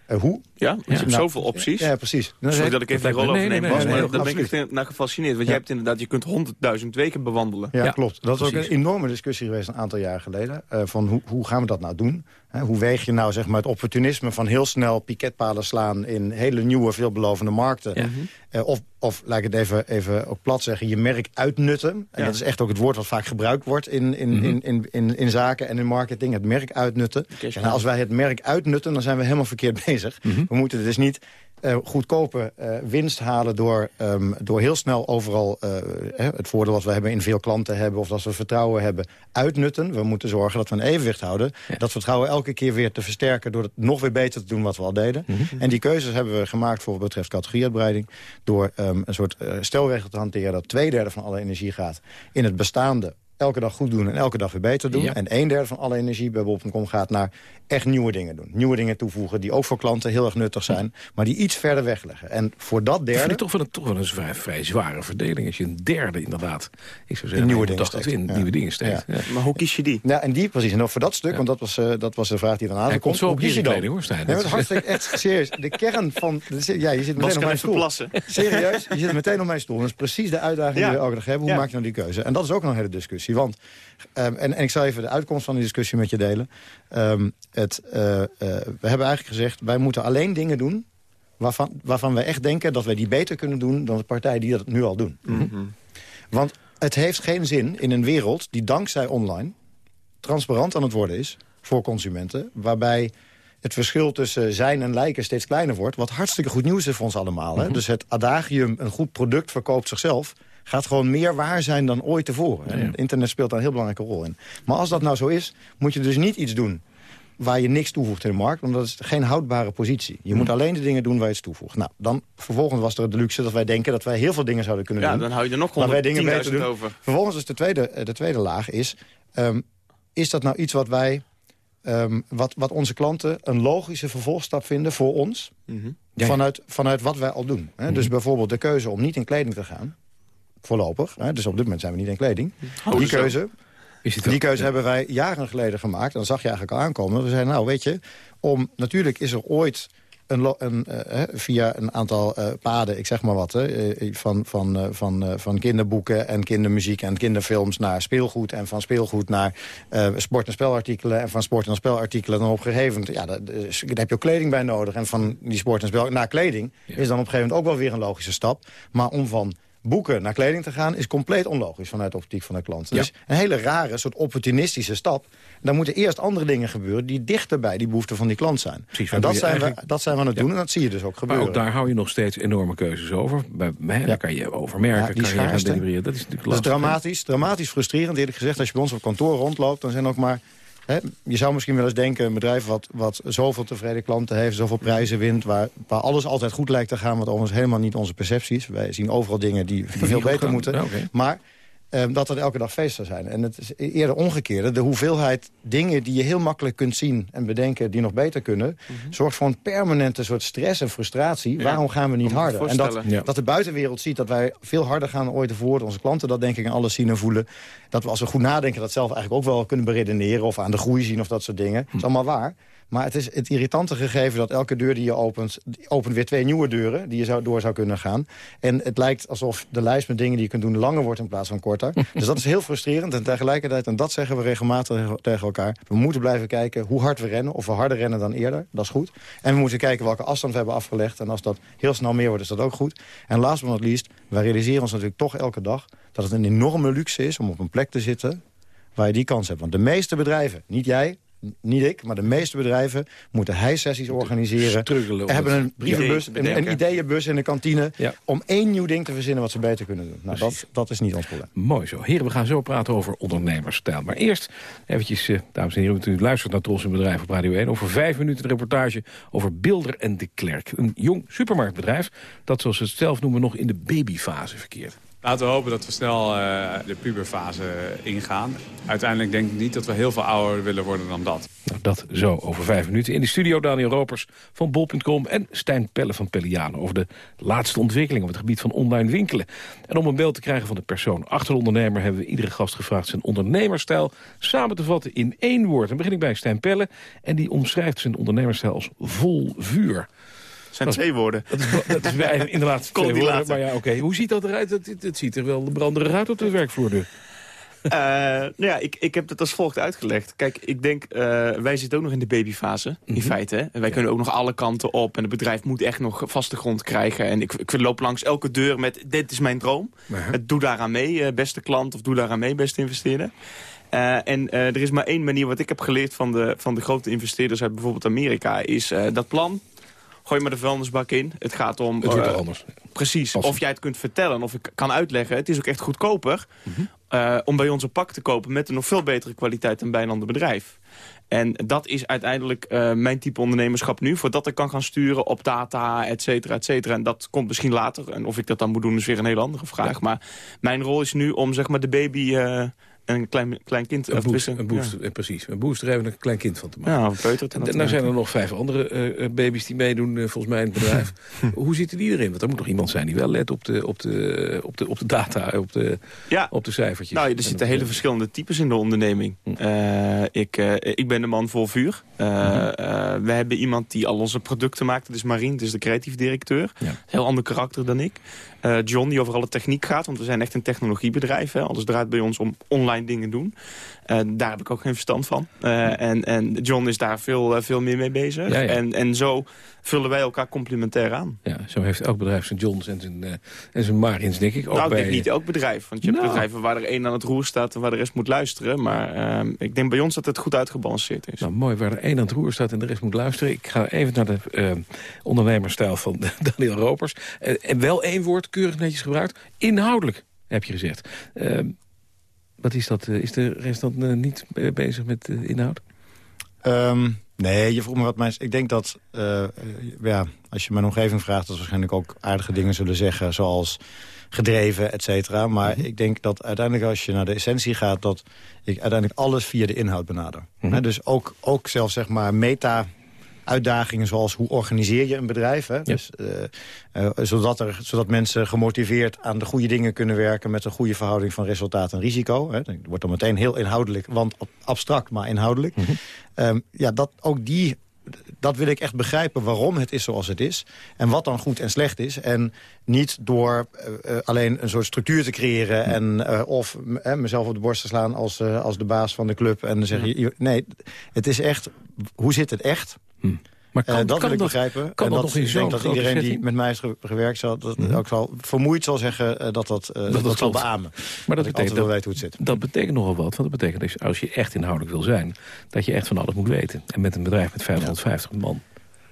Speaker 16: Uh, hoe?
Speaker 15: Ja, want je hebt
Speaker 16: Nou,
Speaker 15: zoveel opties.
Speaker 16: Ja, precies.
Speaker 15: Sorry dat ik even die rol
Speaker 16: Nee, nee,
Speaker 15: overneem,
Speaker 16: nee,
Speaker 15: Bas,
Speaker 16: nee,
Speaker 15: maar
Speaker 16: nee,
Speaker 15: daar ben ik echt naar gefascineerd. Want je hebt inderdaad, je kunt honderdduizend weken bewandelen.
Speaker 16: Ja, klopt. Dat is ook een enorme discussie geweest een aantal jaar geleden. eh, van hoe, hoe gaan we dat nou doen? Hoe weeg je nou zeg maar, het opportunisme van heel snel piketpalen slaan... in hele nieuwe, veelbelovende markten? Eh, of, of, laat ik het even, even ook plat zeggen, je merk uitnutten. En
Speaker 15: Ja.
Speaker 16: dat is echt ook het woord wat vaak gebruikt wordt in, in,
Speaker 15: Mhm.
Speaker 16: in, in, in, in zaken en in marketing. Het merk uitnutten. En als wij het merk uitnutten, dan zijn we helemaal verkeerd (laughs) bezig. We moeten dus niet eh, goedkope eh, winst halen door, ehm, door heel snel overal eh, het voordeel wat we hebben in veel klanten hebben of dat we vertrouwen hebben uitnutten. We moeten zorgen dat we een evenwicht houden. Dat vertrouwen elke keer weer te versterken door het nog weer beter te doen wat we al deden. En die keuzes hebben we gemaakt voor wat betreft categorieuitbreiding door ehm, een soort eh, stelregel te hanteren dat twee derde van alle energie gaat in het bestaande elke dag goed doen en elke dag weer beter doen.
Speaker 14: Ja.
Speaker 16: En een derde van alle energie bij bol.com gaat naar echt nieuwe dingen doen. Nieuwe dingen toevoegen die ook voor klanten heel erg nuttig zijn... maar die iets verder wegleggen. En voor dat
Speaker 14: Dat
Speaker 16: derde...
Speaker 14: vind ik toch wel een, toch wel een vrij, vrij zware verdeling. Als je een derde inderdaad, ik zou zeggen,
Speaker 16: in nieuwe dingen
Speaker 14: dag dat
Speaker 16: steekt.
Speaker 14: in
Speaker 16: Ja.
Speaker 14: nieuwe dingen steekt.
Speaker 16: Ja.
Speaker 14: Ja.
Speaker 15: Maar hoe kies je die?
Speaker 16: Ja, en die precies. En ook voor dat stuk, want dat was, eh, dat was de vraag die daarna
Speaker 14: Hij komt zo
Speaker 16: Hoe kies
Speaker 14: je
Speaker 16: dan?
Speaker 14: kleding, hoor, Stijn.
Speaker 16: Nee, hartstikke echt serieus. De kern van... Ja, je zit meteen op mijn stoel.
Speaker 15: plassen.
Speaker 16: Serieus, je zit meteen op mijn stoel. En dat is precies de uitdaging
Speaker 15: Ja.
Speaker 16: die we elke dag hebben. Hoe
Speaker 15: Ja.
Speaker 16: maak je nou die keuze? En dat is ook nog een hele discussie. Want, ehm, en, en ik zal even de uitkomst van die discussie met je delen. Ehm, het, eh, eh, we hebben eigenlijk gezegd, wij moeten alleen dingen doen... Waarvan, waarvan wij echt denken dat wij die beter kunnen doen... dan de partijen die dat nu al doen. Want het heeft geen zin in een wereld die dankzij online... transparant aan het worden is voor consumenten... waarbij het verschil tussen zijn en lijken steeds kleiner wordt... wat hartstikke goed nieuws is voor ons allemaal. Hè? Dus het adagium, een goed product verkoopt zichzelf... gaat gewoon meer waar zijn dan ooit tevoren. En internet speelt daar een heel belangrijke rol in. Maar als dat nou zo is, moet je dus niet iets doen waar je niks toevoegt in de markt. Want dat is geen houdbare positie. Je moet alleen de dingen doen waar je iets toevoegt. Nou, dan vervolgens was er de luxe dat wij denken... dat wij heel veel dingen zouden kunnen
Speaker 15: Ja,
Speaker 16: doen.
Speaker 15: dan hou je er nog
Speaker 16: Maar wij dingen
Speaker 15: 110.000
Speaker 16: beter doen.
Speaker 15: over.
Speaker 16: Vervolgens is de tweede, eh, de tweede laag is... ehm, is dat nou iets wat wij... ehm, wat, wat onze klanten een logische vervolgstap vinden voor ons... Vanuit, vanuit wat wij al doen. Hè? Dus bijvoorbeeld de keuze om niet in kleding te gaan... voorlopig, hè? dus op dit moment zijn we niet in kleding.
Speaker 14: Oh,
Speaker 16: die keuze, die keuze
Speaker 14: ja.
Speaker 16: hebben wij jaren geleden gemaakt. En dat zag je eigenlijk al aankomen. We zeiden, nou weet je, om, natuurlijk is er ooit... Een, een, eh, hè, via een aantal eh, paden, ik zeg maar wat... Eh, van, van, eh, van, eh, van kinderboeken en kindermuziek en kinderfilms... naar speelgoed en van speelgoed naar eh, sport- en spelartikelen... en van sport- en spelartikelen dan op een gegeven moment... Ja, daar, daar heb je ook kleding bij nodig. En van die sport en spel naar kleding is dan op een gegeven moment ook wel weer een logische stap. Maar om van boeken naar kleding te gaan... is compleet onlogisch vanuit de optiek van de klant.
Speaker 14: Ja.
Speaker 16: Dus een hele rare, soort opportunistische stap. Dan moeten eerst andere dingen gebeuren... die dichter bij die behoeften van die klant zijn.
Speaker 14: Precies,
Speaker 16: en dat zijn, we, dat zijn we aan het doen en dat zie je dus ook
Speaker 14: Maar
Speaker 16: gebeuren.
Speaker 14: ook daar hou je nog steeds enorme keuzes over. Bij daar kan je over merken, kan je gaan delibereren. Dat is natuurlijk
Speaker 16: Dat is dramatisch, dramatisch frustrerend eerlijk gezegd. Als je bij ons op kantoor rondloopt, dan zijn ook maar... Hè, je zou misschien wel eens denken, een bedrijf wat, wat zoveel tevreden klanten heeft... zoveel prijzen wint, waar, waar alles altijd goed lijkt te gaan... wat overigens helemaal niet onze perceptie is. Wij zien overal dingen die, veel beter moeten.
Speaker 14: Ja.
Speaker 16: Maar dat het elke dag feest zou zijn. En het is eerder omgekeerde. De hoeveelheid dingen die je heel makkelijk kunt zien en bedenken... die nog beter kunnen, zorgt voor een permanente soort stress en frustratie.
Speaker 15: Mhm. Ja,
Speaker 16: Waarom gaan we niet harder? En dat, dat de buitenwereld ziet dat wij veel harder gaan dan ooit tevoren. Onze klanten dat denk ik en alles zien en voelen. Dat we als we goed nadenken dat zelf eigenlijk ook wel kunnen beredeneren... of aan de groei zien of dat soort dingen. Dat is allemaal waar. Maar het is het irritante gegeven dat elke deur die je opent... opent weer twee nieuwe deuren die je zou, door zou kunnen gaan. En het lijkt alsof de lijst met dingen die je kunt doen... langer wordt in plaats van korter. (laughs) dus dat is heel frustrerend. En tegelijkertijd, en dat zeggen we regelmatig tegen elkaar... we moeten blijven kijken hoe hard we rennen. Of we harder rennen dan eerder. Dat is goed. En we moeten kijken welke afstand we hebben afgelegd. En als dat heel snel meer wordt, is dat ook goed. En last but not least, wij realiseren ons natuurlijk toch elke dag... dat het een enorme luxe is om op een plek te zitten waar je die kans hebt. Want de meeste bedrijven, niet jij, niet ik, maar de meeste bedrijven... moeten hijsessies organiseren.
Speaker 14: Struggelen.
Speaker 16: hebben een brievenbus, een, een ideeënbus in de kantine...
Speaker 14: Ja.
Speaker 16: om één nieuw ding te verzinnen wat ze beter kunnen doen. Nou, dat, dat is niet ons probleem.
Speaker 14: Mooi zo. Heren, we gaan zo praten over ondernemersstijl. Maar eerst eventjes, eh, dames en heren, u luistert naar Tros in Bedrijf op Radio 1. Over vijf minuten de reportage over Bilder en de Klerk. Een jong supermarktbedrijf dat, zoals ze het zelf noemen, nog in de babyfase verkeert.
Speaker 17: Laten we hopen dat we snel eh, de puberfase ingaan. Uiteindelijk denk ik niet dat we heel veel ouder willen worden dan dat.
Speaker 14: Nou, dat zo over vijf minuten. In de studio Daniel Ropers van Bol.com en Stijn Pelle van Pelliano... over de laatste ontwikkelingen op het gebied van online winkelen. En om een beeld te krijgen van de persoon achter de ondernemer... hebben we iedere gast gevraagd zijn ondernemerstijl samen te vatten in één woord. Dan begin ik bij Stijn Pelle en die omschrijft zijn ondernemerstijl als vol vuur.
Speaker 15: Zijn twee woorden.
Speaker 14: Dat is, dat is (laughs) inderdaad twee woorden,
Speaker 15: later.
Speaker 14: maar ja, oké. Hoe ziet dat eruit? Het, het, ziet er wel branderig uit op de werkvloer nu.
Speaker 15: Eh, nou ja, ik, ik heb het als volgt uitgelegd. Kijk, ik denk, eh, wij zitten ook nog in de babyfase, in feite. Hè? En wij kunnen ook nog alle kanten op. En het bedrijf moet echt nog vaste grond krijgen. En ik, ik loop langs elke deur met, dit is mijn droom. Het doe daaraan mee, eh, beste klant. Of doe daaraan mee, beste investeerder. En er is maar één manier wat ik heb geleerd van de, van de grote investeerders uit bijvoorbeeld Amerika. Is dat plan, gooi maar de vuilnisbak in. Het gaat om...
Speaker 14: Het wordt
Speaker 15: eh,
Speaker 14: anders.
Speaker 15: Precies, of jij het kunt vertellen of ik kan uitleggen. Het is ook echt goedkoper eh, om bij ons een pak te kopen... met een nog veel betere kwaliteit dan bij een ander bedrijf. En dat is uiteindelijk eh, mijn type ondernemerschap nu. Voordat ik kan gaan sturen op data, et cetera, et cetera. En dat komt misschien later. En of ik dat dan moet doen is weer een hele andere vraag. Maar mijn rol is nu om zeg maar, de baby een klein, klein kind...
Speaker 14: Een boost, een boost,
Speaker 15: ja.
Speaker 14: eh, precies. Een booster even een klein kind van te maken.
Speaker 15: Ja, een peuter.
Speaker 14: En nou zijn er nog vijf andere eh, eh, baby's die meedoen, volgens mij in het bedrijf. (laughs) Hoe zitten die erin? Want er moet toch iemand zijn die wel let op de, op de, op de, op de data, op de,
Speaker 15: Ja.
Speaker 14: op de cijfertjes.
Speaker 15: Nou, er zitten hele verschillende types in de onderneming. Eh, ik, ik ben de man vol vuur. Eh, we hebben iemand die al onze producten maakt. Dat is Marien, dat is de creatief directeur. Heel ander karakter dan ik. Eh, John, die over alle techniek gaat. Want we zijn echt een technologiebedrijf. Hè. Alles draait bij ons om online dingen doen. Daar heb ik ook geen verstand van. Eh, en, en John is daar veel, eh, veel meer mee bezig.
Speaker 14: Ja, ja.
Speaker 15: En, en zo vullen wij elkaar complementair aan.
Speaker 14: Ja, zo heeft elk bedrijf zijn Johns en zijn, eh, en zijn Marins, denk ik. Ook
Speaker 15: nou, ik
Speaker 14: bij,
Speaker 15: denk niet elk bedrijf. Want je hebt
Speaker 14: Nou.
Speaker 15: bedrijven waar er één aan het roer staat... en waar de rest moet luisteren. Maar ehm, ik denk bij ons dat het goed uitgebalanceerd is.
Speaker 14: Nou, mooi, waar er één aan het roer staat en de rest moet luisteren. Ik ga even naar de eh, ondernemerstijl van (laughs) Daniel Ropers. En wel één woord, keurig netjes gebruikt. Inhoudelijk, heb je gezegd. Wat is dat? eh, is de rest dan eh, niet eh, bezig met inhoud?
Speaker 16: Ehm, nee, je vroeg me wat mijn... Ik denk dat, ja, als je mijn omgeving vraagt... dat ze waarschijnlijk ook aardige dingen zullen zeggen... zoals gedreven, et cetera. Maar ik denk dat uiteindelijk als je naar de essentie gaat... dat ik uiteindelijk alles via de inhoud benader. Hè, dus ook, ook zelfs zeg maar meta... Uitdagingen zoals hoe organiseer je een bedrijf. Hè? Dus, eh, eh, zodat, er, zodat mensen gemotiveerd aan de goede dingen kunnen werken... met een goede verhouding van resultaat en risico. Hè? Dat wordt dan meteen heel inhoudelijk, want abstract, maar inhoudelijk. Ehm, ja, dat, ook die, dat wil ik echt begrijpen waarom het is zoals het is. En wat dan goed en slecht is. En niet door eh, eh, alleen een soort structuur te creëren... En, eh, of mezelf op de borst te slaan als, als de baas van de club. En dan zeg je, nee, het is echt, hoe zit het echt?
Speaker 14: Maar
Speaker 16: Eh,
Speaker 14: kan-
Speaker 16: dat
Speaker 14: kan
Speaker 16: wil ik
Speaker 14: dat-
Speaker 16: begrijpen.
Speaker 14: kan
Speaker 16: en
Speaker 14: dat
Speaker 16: dat,
Speaker 14: nog
Speaker 16: ik denk dat iedereen die met mij is ge- gewerkt... zal, dat, ook zal vermoeid zal zeggen eh, dat dat, eh, dat,
Speaker 14: dat
Speaker 16: zal beamen.
Speaker 14: Maar dat
Speaker 16: ik
Speaker 14: betekent, dat,
Speaker 16: weet hoe het zit.
Speaker 14: dat betekent nogal wat. Want dat betekent dus als je echt inhoudelijk wil zijn... dat je echt van alles moet weten. En met een bedrijf met 550 man...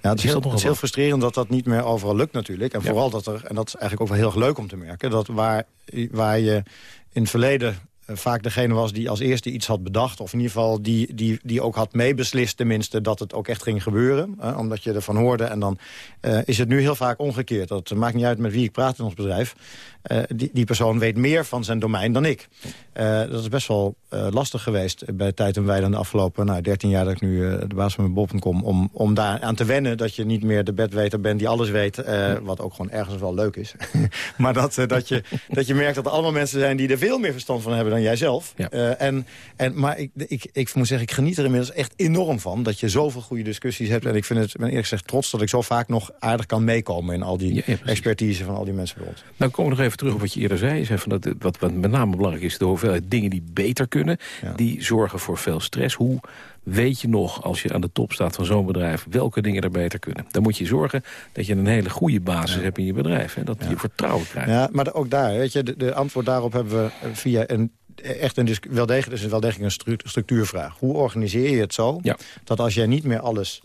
Speaker 16: Ja, het is, heel,
Speaker 14: dat
Speaker 16: het is
Speaker 14: nogal
Speaker 16: heel frustrerend dat dat niet meer overal lukt natuurlijk. En vooral dat er, en dat is eigenlijk ook wel heel leuk om te merken... dat waar, waar je in het verleden eh, vaak degene was die als eerste iets had bedacht... of in ieder geval die, die, die ook had meebeslist tenminste dat het ook echt ging gebeuren. Hè, omdat je ervan hoorde. En dan eh, is het nu heel vaak omgekeerd. Dat maakt niet uit met wie ik praat in ons bedrijf. Eh, die, die persoon weet meer van zijn domein dan ik. Eh, dat is best wel eh, lastig geweest bij Tijd en Weide de afgelopen nou, 13 jaar dat ik nu de baas van mijn Bob kom. Om, om daar aan te wennen dat je niet meer de bedweter bent die alles weet. wat ook gewoon ergens wel leuk is. (laughs) maar dat, dat, je, dat je merkt dat er allemaal mensen zijn die er veel meer verstand van hebben dan jijzelf. Eh, en, en, maar ik, ik, ik moet zeggen, ik geniet er inmiddels echt enorm van. Dat je zoveel goede discussies hebt. En ik vind het, ben eerlijk gezegd trots dat ik zo vaak nog aardig kan meekomen in al die expertise van al die mensen bij ons.
Speaker 14: Nou, kom ik nog even terug op wat je eerder zei. Zei van dat, wat, wat met name belangrijk is, de hoeveelheid dingen die beter kunnen. Die zorgen voor veel stress. Hoe weet je nog, als je aan de top staat van zo'n bedrijf... welke dingen er beter kunnen? Dan moet je zorgen dat je een hele goede basis hebt in je bedrijf. Hè? Dat je vertrouwen krijgt.
Speaker 16: Ja, maar ook daar, weet je, de, de antwoord daarop hebben we via een echt een, wel degelijk, is wel degelijk een structuurvraag. Hoe organiseer je het zo dat als jij niet meer alles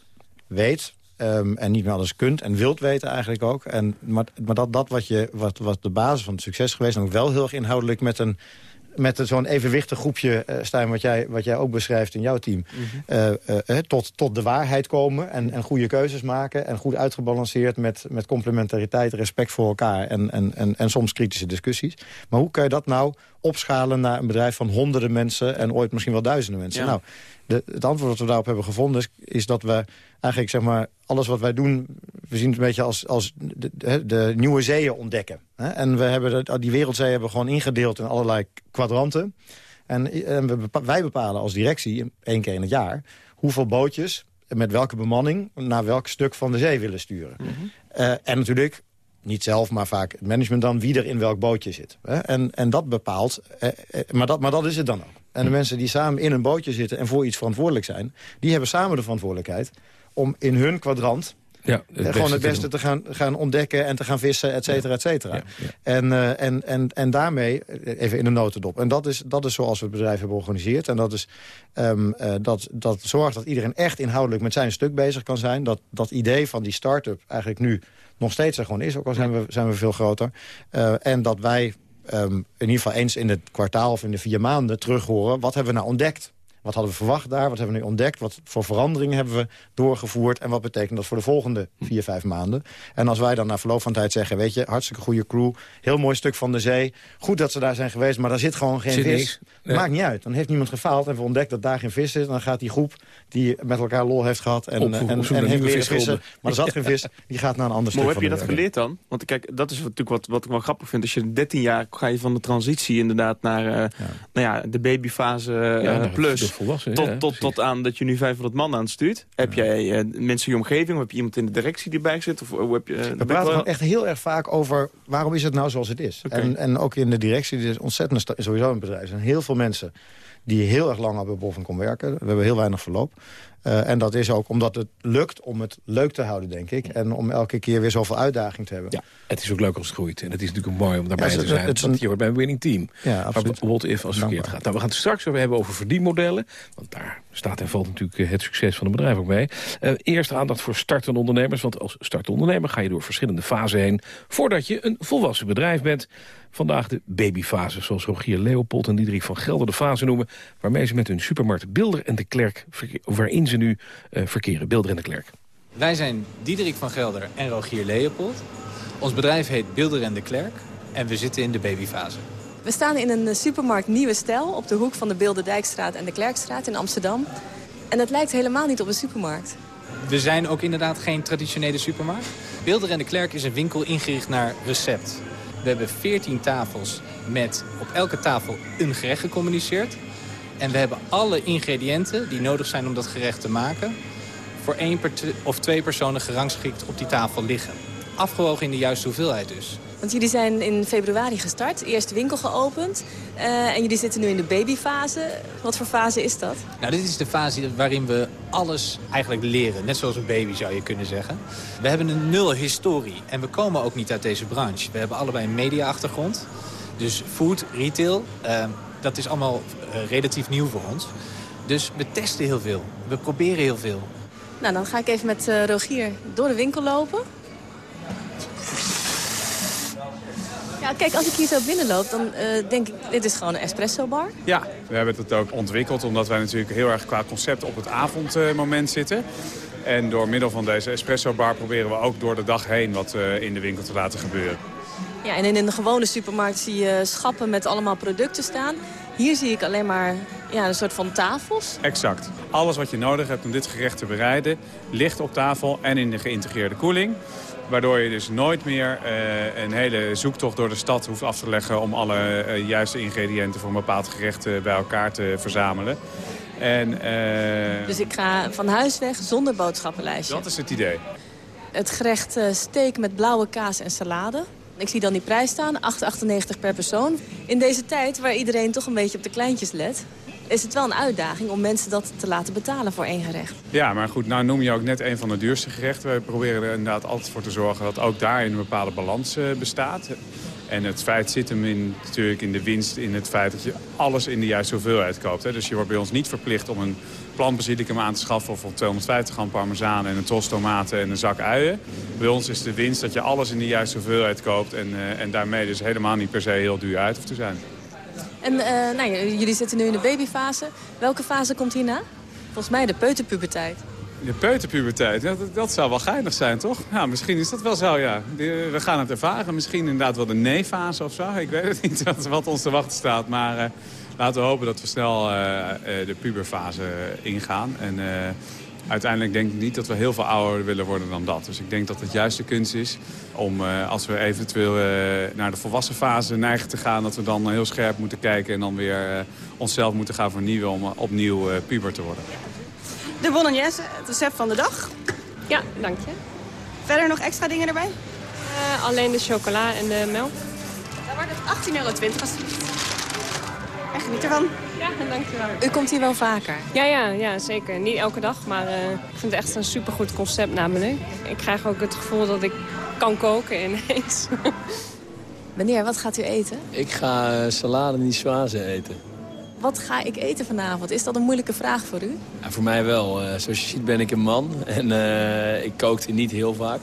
Speaker 16: weet... Ehm, en niet meer alles kunt en wilt weten eigenlijk ook. En, maar maar dat, dat wat, je, wat, wat de basis van het succes geweest... en ook wel heel erg inhoudelijk met een met zo'n evenwichtig groepje, uh, Stijn, wat jij, wat jij ook beschrijft in jouw team... Mhm. Eh, eh, tot, tot de waarheid komen en, en goede keuzes maken... en goed uitgebalanceerd met, met complementariteit, respect voor elkaar... En, en, en, en soms kritische discussies. Maar hoe kan je dat nou opschalen naar een bedrijf van honderden mensen... en ooit misschien wel duizenden mensen? Nou, de, het antwoord dat we daarop hebben gevonden is, is dat we eigenlijk zeg maar, alles wat wij doen... we zien het een beetje als, als de, de nieuwe zeeën ontdekken. En we hebben die wereldzeeën hebben we gewoon ingedeeld in allerlei kwadranten. En, en we, wij bepalen als directie, één keer in het jaar... hoeveel bootjes met welke bemanning naar welk stuk van de zee willen sturen. Mhm. Eh, en natuurlijk niet zelf, maar vaak het management dan... wie er in welk bootje zit. En, en dat bepaalt, eh, eh, maar, dat, maar dat is het dan ook. En de mensen die samen in een bootje zitten en voor iets verantwoordelijk zijn... die hebben samen de verantwoordelijkheid om in hun kwadrant... Ja, het gewoon het beste te, gaan, gaan ontdekken en te gaan vissen, et cetera, et cetera. En, uh, en, en, en daarmee, even in de notendop. En dat is, dat is zoals we het bedrijf hebben georganiseerd. En dat, is, um, uh, dat, dat zorgt dat iedereen echt inhoudelijk met zijn stuk bezig kan zijn. Dat, dat idee van die start-up eigenlijk nu nog steeds er gewoon is. Ook al zijn we, zijn we veel groter. Uh, en dat wij um, in ieder geval eens in het kwartaal of in de vier maanden terug horen... wat hebben we nou ontdekt? Wat hadden we verwacht daar? Wat hebben we nu ontdekt? Wat voor veranderingen hebben we doorgevoerd? En wat betekent dat voor de volgende vier, vijf maanden? En als wij dan na verloop van tijd zeggen... weet je, hartstikke goede crew, heel mooi stuk van de zee. Goed dat ze daar zijn geweest, maar daar zit gewoon geen vis. Maakt niet uit. Dan heeft niemand gefaald en we ontdekt dat daar geen vis is. Dan gaat die groep die met elkaar lol heeft gehad... en, en, en, en heeft leren vissen, maar er zat geen vis... die gaat naar een ander
Speaker 15: maar
Speaker 16: stuk
Speaker 15: hoe heb je dat geleerd dan? Want kijk, dat is natuurlijk wat, wat ik wel grappig vind. Als je 13 jaar ga je van de transitie inderdaad naar uh, Nou ja, de babyfase uh, ja, plus... tot, tot, tot aan dat je nu 500 man aanstuurt. Heb jij uh, mensen in je omgeving? Of heb je iemand in de directie die bij zit? Of, hoe heb je,
Speaker 16: We praten wel... echt heel erg vaak over waarom is het nou zoals het is. Okay. En, en ook in de directie, dit is ontzettend sowieso een bedrijf. Er zijn heel veel mensen die heel erg lang op bij Bol.com werken. We hebben heel weinig verloop. Uh, en dat is ook omdat het lukt om het leuk te houden, denk ik. En om elke keer weer zoveel uitdaging te hebben.
Speaker 14: Ja, het is ook leuk als het groeit. En het is natuurlijk mooi om daarbij ja, te zijn. Het, het, je hoort bij een winning team. Ja, absoluut. what if als het verkeerd gaat. Nou, we gaan het straks over hebben over verdienmodellen. Want daar staat en valt natuurlijk eh, het succes van een bedrijf ook mee. Uh, eerst aandacht voor startende ondernemers. Want als startende ondernemer ga je door verschillende fasen heen... voordat je een volwassen bedrijf bent. Vandaag de babyfase, zoals Rogier Leopold en Diederik van Gelder de fase noemen... waarmee ze met hun supermarkt Bilder en de Klerk... waarin ze nu uh, verkeren, Bilder en de Klerk.
Speaker 18: Wij zijn Diederik van Gelder en Rogier Leopold. Ons bedrijf heet Bilder en de Klerk en we zitten in de babyfase.
Speaker 19: We staan in een supermarkt Nieuwe Stijl op de hoek van de Bilderdijkstraat en de Klerkstraat in Amsterdam. En het lijkt helemaal niet op een supermarkt.
Speaker 18: We zijn ook inderdaad geen traditionele supermarkt. Bilder en de Klerk is een winkel ingericht naar recept. We hebben 14 tafels met op elke tafel een gerecht gecommuniceerd. En we hebben alle ingrediënten die nodig zijn om dat gerecht te maken... voor één of twee personen gerangschikt op die tafel liggen. Afgewogen in de juiste hoeveelheid dus.
Speaker 19: Want jullie zijn in februari gestart, eerst de winkel geopend. Uh, en jullie zitten nu in de babyfase. Wat voor fase is dat?
Speaker 18: Nou, dit is de fase waarin we alles eigenlijk leren. Net zoals een baby zou je kunnen zeggen. We hebben een nul historie en we komen ook niet uit deze branche. We hebben allebei een media-achtergrond. Dus food, retail, uh, dat is allemaal uh, relatief nieuw voor ons. Dus we testen heel veel. We proberen heel veel.
Speaker 19: Nou, dan ga ik even met Rogier door de winkel lopen. Ja, kijk, als ik hier zo binnenloop, dan uh, denk ik, dit is gewoon een espresso bar.
Speaker 17: Ja, we hebben het ook ontwikkeld omdat wij natuurlijk heel erg qua concept op het avondmoment zitten. En door middel van deze espresso bar proberen we ook door de dag heen wat uh, in de winkel te laten gebeuren.
Speaker 19: Ja, en in een gewone supermarkt zie je schappen met allemaal producten staan. Hier zie ik alleen maar ja, een soort van tafels.
Speaker 17: Exact. Alles wat je nodig hebt om dit gerecht te bereiden ligt op tafel en in de geïntegreerde koeling. Waardoor je dus nooit meer uh, een hele zoektocht door de stad hoeft af te leggen... om alle uh, juiste ingrediënten voor een bepaald gerecht uh, bij elkaar te verzamelen. En,
Speaker 19: dus ik ga van huis weg zonder boodschappenlijstje?
Speaker 17: Dat is het idee.
Speaker 19: Het gerecht steek met blauwe kaas en salade. Ik zie dan die prijs staan, 8,98 per persoon. In deze tijd waar iedereen toch een beetje op de kleintjes let is het wel een uitdaging om mensen dat te laten betalen voor één gerecht.
Speaker 17: Ja, maar goed, nou noem je ook net een van de duurste gerechten. We proberen er inderdaad altijd voor te zorgen dat ook daarin een bepaalde balans uh, bestaat. En het feit zit hem in, natuurlijk in de winst, in het feit dat je alles in de juiste hoeveelheid koopt. Hè. Dus je wordt bij ons niet verplicht om een plantbasilicum aan te schaffen... of 250 gram parmezaan en een tros tomaten en een zak uien. Bij ons is de winst dat je alles in de juiste hoeveelheid koopt... en, uh, en daarmee dus helemaal niet per se heel duur uit hoeft te zijn.
Speaker 19: En uh, nou, jullie zitten nu in de babyfase. Welke fase komt hierna? Volgens mij de peuterpuberteit.
Speaker 17: De peuterpuberteit, dat, dat zou wel geinig zijn, toch? Ja, misschien is dat wel zo, ja. We gaan het ervaren. Misschien inderdaad wel de nee-fase of zo. Ik weet het (laughs) niet wat, wat ons te wachten staat. Maar uh, laten we hopen dat we snel uh, de puberfase ingaan. En uiteindelijk denk ik niet dat we heel veel ouder willen worden dan dat. Dus ik denk dat het juist de kunst is om, als we eventueel naar de volwassen fase neigen te gaan... dat we dan heel scherp moeten kijken en dan weer onszelf moeten gaan vernieuwen... om opnieuw puber te worden.
Speaker 20: De bolognese, het recept van de dag.
Speaker 21: Ja, dank je.
Speaker 20: Verder nog extra dingen erbij?
Speaker 21: Uh, alleen de chocola en de melk.
Speaker 20: Dan wordt het 18,20 euro alsjeblieft. En geniet ervan.
Speaker 21: Ja, dankjewel.
Speaker 19: U komt hier wel vaker?
Speaker 21: Ja, ja, ja zeker. Niet elke dag, maar uh, ik vind het echt een supergoed concept namelijk. Ik krijg ook het gevoel dat ik kan koken ineens. (laughs)
Speaker 19: Meneer, wat gaat u eten?
Speaker 22: Ik ga uh, salade niçoise eten.
Speaker 19: Wat ga ik eten vanavond? Is dat een moeilijke vraag voor u?
Speaker 22: Ja, voor mij wel. Uh, zoals je ziet ben ik een man (laughs) en uh, ik kookte niet heel vaak.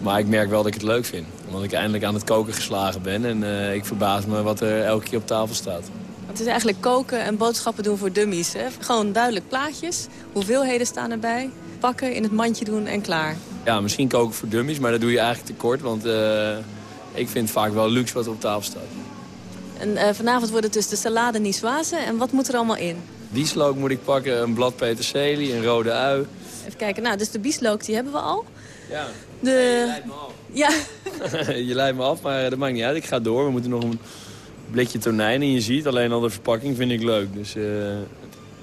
Speaker 22: Maar ik merk wel dat ik het leuk vind. Omdat ik eindelijk aan het koken geslagen ben. En uh, ik verbaas me wat er elke keer op tafel staat.
Speaker 19: Het is eigenlijk koken en boodschappen doen voor dummies. Hè? Gewoon duidelijk plaatjes. Hoeveelheden staan erbij. Pakken, in het mandje doen en klaar.
Speaker 22: Ja, misschien koken voor dummies, maar dat doe je eigenlijk tekort. Want ik vind vaak wel luxe wat er op tafel staat.
Speaker 19: En uh, vanavond wordt het dus de salade niçoise. En wat moet er allemaal in?
Speaker 22: Bieslook moet ik pakken, een blad peterselie, een rode ui.
Speaker 19: Even kijken, nou, dus de bieslook die hebben we al.
Speaker 22: Ja,
Speaker 19: de...
Speaker 22: je leidt me af.
Speaker 19: Ja. (laughs)
Speaker 22: je leidt me af, maar dat maakt niet uit. Ik ga door. We moeten nog een blikje tonijn. En je ziet, alleen al de verpakking vind ik leuk. Dus uh,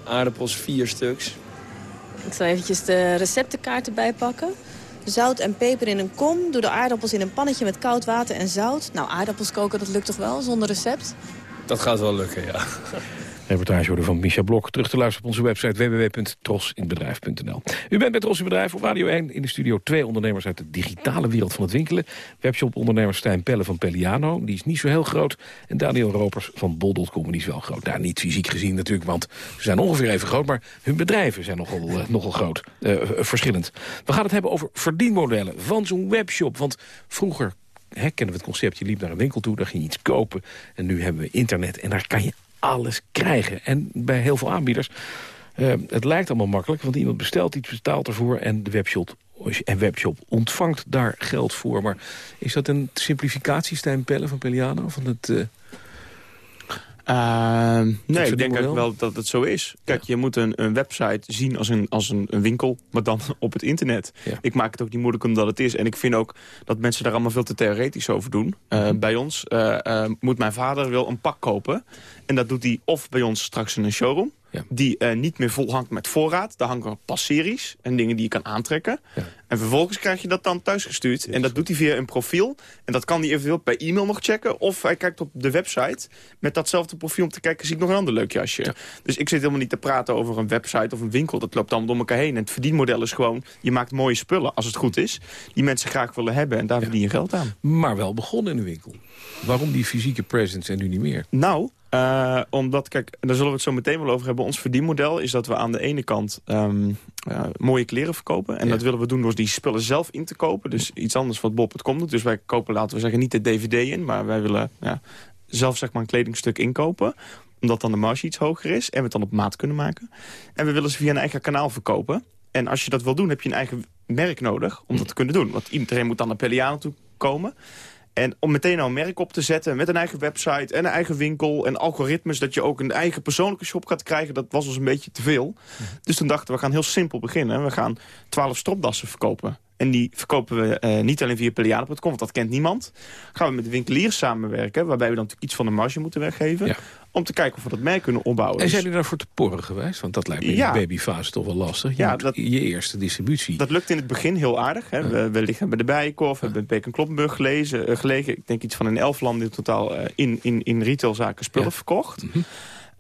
Speaker 22: aardappels, vier stuks.
Speaker 19: Ik zal eventjes de receptenkaart erbij pakken. Zout en peper in een kom. Doe de aardappels in een pannetje met koud water en zout. Nou, aardappels koken, dat lukt toch wel, zonder recept?
Speaker 22: Dat gaat wel lukken, ja.
Speaker 14: Reportage worden van Micha Blok. Terug te luisteren op onze website www.trosinbedrijf.nl. U bent bij Tros in Bedrijf op Radio 1. In de studio twee ondernemers uit de digitale wereld van het winkelen. Webshop-ondernemer Stijn Pelle van Pelliano. Die is niet zo heel groot. En Daniel Ropers van Bol.com. Die is wel groot. Daar niet fysiek gezien natuurlijk, want ze zijn ongeveer even groot. Maar hun bedrijven zijn nogal, uh, nogal groot. Uh, verschillend. We gaan het hebben over verdienmodellen van zo'n webshop. Want vroeger He, kennen we het concept, je liep naar een winkel toe, daar ging je iets kopen. En nu hebben we internet en daar kan je alles krijgen. En bij heel veel aanbieders, uh, het lijkt allemaal makkelijk... want iemand bestelt iets, betaalt ervoor en de webshop, en webshop ontvangt daar geld voor. Maar is dat een simplificatie, Stijn Pelle van Pelliano, van het... Uh,
Speaker 15: Uh, nee, ik denk ook wel dat het zo is. Kijk, ja. je moet een, een, website zien als, een, als een, een, winkel, maar dan (laughs) op het internet. Ja. Ik maak het ook niet moeilijk omdat het is. En ik vind ook dat mensen daar allemaal veel te theoretisch over doen. Uh, mm -hmm. Bij ons uh, moet mijn vader wil een pak kopen. En dat doet hij of bij ons straks in een showroom. Ja. Die uh, niet meer vol hangt met voorraad. Daar hangen pas series en dingen die je kan aantrekken. Ja. En vervolgens krijg je dat dan thuisgestuurd. En dat doet hij via een profiel. En dat kan hij eventueel per e-mail nog checken. Of hij kijkt op de website met datzelfde profiel om te kijken... zie ik nog een ander leuk jasje. Ja. Dus ik zit helemaal niet te praten over een website of een winkel. Dat loopt allemaal door elkaar heen. En het verdienmodel is gewoon... je maakt mooie spullen, als het goed is... die mensen graag willen hebben. En daar verdien je geld aan.
Speaker 14: Maar wel begonnen in de winkel. Waarom die fysieke presence en nu niet meer?
Speaker 15: Nou, uh, omdat, kijk, daar zullen we het zo meteen wel over hebben. Ons verdienmodel is dat we aan de ene kant um, uh, mooie kleren verkopen. En ja. dat willen we doen door die spullen zelf in te kopen. Dus iets anders wat Bob.com doet. Dus wij kopen, laten we zeggen, niet de DVD in. Maar wij willen ja, zelf zeg maar, een kledingstuk inkopen omdat dan de marge iets hoger is. En we het dan op maat kunnen maken. En we willen ze via een eigen kanaal verkopen. En als je dat wil doen, heb je een eigen merk nodig om dat te kunnen doen. Want iedereen moet dan naar Pelliano toe komen. En om meteen al een merk op te zetten met een eigen website en een eigen winkel... en algoritmes dat je ook een eigen persoonlijke shop gaat krijgen... dat was ons een beetje te veel. Dus toen dachten we, gaan heel simpel beginnen. We gaan 12 stropdassen verkopen. En die verkopen we uh, niet alleen via Peliade.com, want dat kent niemand. Gaan we met de winkeliers samenwerken, waarbij we dan iets van de marge moeten weggeven. Ja. Om te kijken of we dat merk kunnen opbouwen.
Speaker 14: En zijn jullie daarvoor te porren geweest? Want dat lijkt me in ja. de babyfase toch wel lastig. Je, ja, dat, je eerste distributie.
Speaker 15: Dat lukt in het begin heel aardig. Hè. Ja. We, we, liggen bij de Bijenkorf, we hebben bij Peek Kloppenburg gelezen, uh, gelegen. Ik denk iets van in elf landen in totaal uh, in, in, in retailzaken spullen verkocht. Mm -hmm.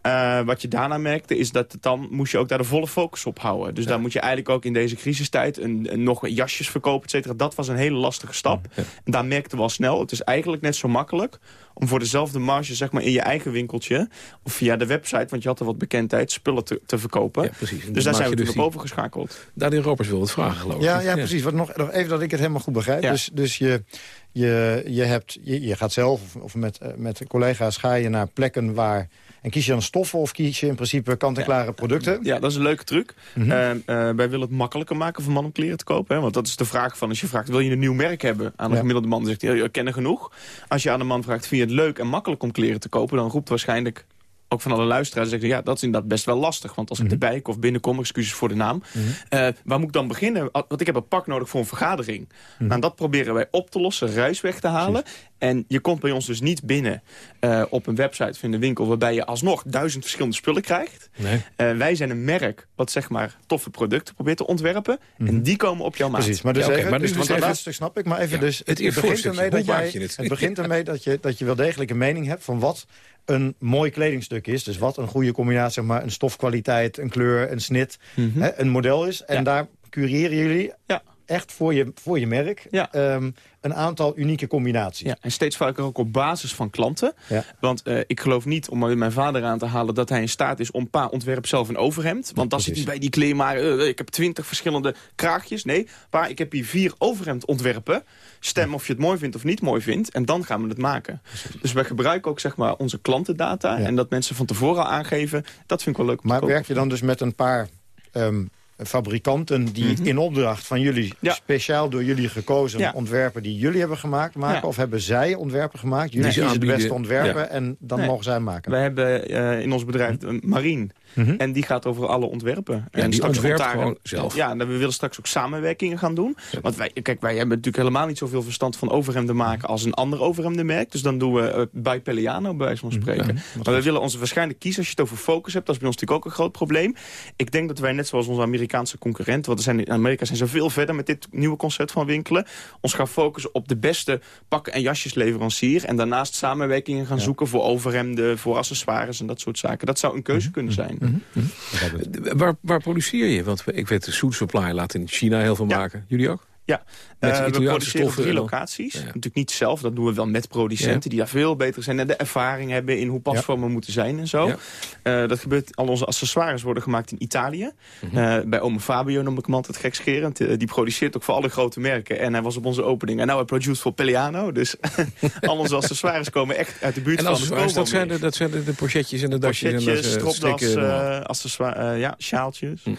Speaker 15: Uh, wat je daarna merkte is dat dan moest je ook daar de volle focus op houden. Dus ja. daar moet je eigenlijk ook in deze crisistijd een, een nog jasjes verkopen, et cetera. Dat was een hele lastige stap. Ja. En daar merkten we al snel. Het is eigenlijk net zo makkelijk om voor dezelfde marge zeg maar, in je eigen winkeltje... of via de website, want je had er wat bekendheid, spullen te, te verkopen. Ja, precies. Dus daar zijn we dus op overgeschakeld.
Speaker 14: Daniel Ropers wil het vragen, geloof ik.
Speaker 16: Ja, ja, precies. Wat nog, nog even dat ik het helemaal goed begrijp. Dus, dus je, je, je, hebt, je, je gaat zelf of, of met, met collega's ga je naar plekken waar en kies je dan stoffen of kies je in principe kant-en-klare producten?
Speaker 15: Ja, dat is een leuke truc. Mm -hmm. uh, uh, wij willen het makkelijker maken voor man om kleren te kopen. Hè? Want dat is de vraag van als je vraagt, wil je een nieuw merk hebben? Aan een ja. gemiddelde man zegt hij, je kennen genoeg. Als je aan een man vraagt, vind je het leuk en makkelijk om kleren te kopen? Dan roept waarschijnlijk ook van alle luisteraars zeggen... ja, dat is inderdaad best wel lastig. Want als ik mm -hmm. erbij of binnenkom, excuses voor de naam... Mm -hmm. uh, waar moet ik dan beginnen? Want ik heb een pak nodig voor een vergadering. Mm -hmm. Nou, dat proberen wij op te lossen, ruis weg te halen. Precies. En je komt bij ons dus niet binnen uh, op een website van de winkel... waarbij je alsnog duizend verschillende spullen krijgt. Nee. Uh, wij zijn een merk wat zeg maar toffe producten probeert te ontwerpen. En die komen op jouw maat.
Speaker 16: Precies, maar dus ja, okay, even, maar dus, dus want dat laatste snap ik. Maar even ja, dus, het, het, het begint ermee dat, jij, het? het begint ermee dat je, dat je wel degelijk een mening hebt... van wat een mooi kledingstuk is. Dus wat een goede combinatie, zeg maar, een stofkwaliteit, een kleur, een snit, mm -hmm. hè, een model is. En ja. daar cureren jullie ja. Echt voor je, voor je merk ja. um, een aantal unieke combinaties.
Speaker 15: Ja, en steeds vaker ook op basis van klanten. Ja. Want uh, ik geloof niet, om mijn vader aan te halen... dat hij in staat is om pa ontwerp zelf een overhemd. Want dan zit hij bij die kleer maar... Uh, ik heb twintig verschillende kraagjes. Nee, pa, ik heb hier vier overhemd ontwerpen. Stem of je het mooi vindt of niet mooi vindt. En dan gaan we het maken. Dus wij gebruiken ook zeg maar, onze klantendata. Ja. En dat mensen van tevoren al aangeven. Dat vind ik wel leuk.
Speaker 16: Maar werk je dan dus met een paar... Um, fabrikanten die mm -hmm. in opdracht van jullie, ja. speciaal door jullie gekozen ja. ontwerpen die jullie hebben gemaakt, maken? Ja. Of hebben zij ontwerpen gemaakt? Jullie nee, kiezen de beste ontwerpen en dan nee. mogen zij maken?
Speaker 15: Wij hebben uh, in ons bedrijf een Marine. Mm -hmm. En die gaat over alle ontwerpen.
Speaker 14: en, en die ontwerpt gewoon zelf.
Speaker 15: Ja, en we willen straks ook samenwerkingen gaan doen. Want wij, kijk, wij hebben natuurlijk helemaal niet zoveel verstand van overhemden maken als een ander overhemdenmerk. Dus dan doen we uh, bij Pelliano, bij wijze van spreken. maar we willen onze waarschijnlijk kiezen, als je het over focus hebt, dat is bij ons natuurlijk ook een groot probleem. Ik denk dat wij net zoals onze Amerikaanse concurrent, want er zijn in Amerika zijn ze veel verder met dit nieuwe concept van winkelen, ons gaan focussen op de beste pakken en jasjesleverancier. En daarnaast samenwerkingen gaan ja. zoeken voor overhemden, voor accessoires en dat soort zaken. Dat zou een keuze mm -hmm. kunnen zijn.
Speaker 14: Mm -hmm. waar, waar produceer je? Want ik weet, de Soet Supply laat in China heel veel ja. maken. Jullie ook?
Speaker 15: Ja, uh, we produceren op drie locaties. Ja. Natuurlijk niet zelf, dat doen we wel met producenten... Ja. die daar veel beter zijn en de ervaring hebben... in hoe pasvormen ja. moeten zijn en zo. Uh, dat gebeurt, al onze accessoires worden gemaakt in Italië. Mm -hmm. uh, bij Ome Fabio noem ik hem altijd gekscherend. die produceert ook voor alle grote merken. En hij was op onze opening. En nou, hij produceert voor Pelliano. Dus (laughs) al onze accessoires komen echt uit de buurt
Speaker 14: en
Speaker 15: van de
Speaker 14: dat zijn de, dat zijn de, de pochetjes en de dasjes.
Speaker 15: Pochetjes, stropdas, accessoires, ja, sjaaltjes. Hm.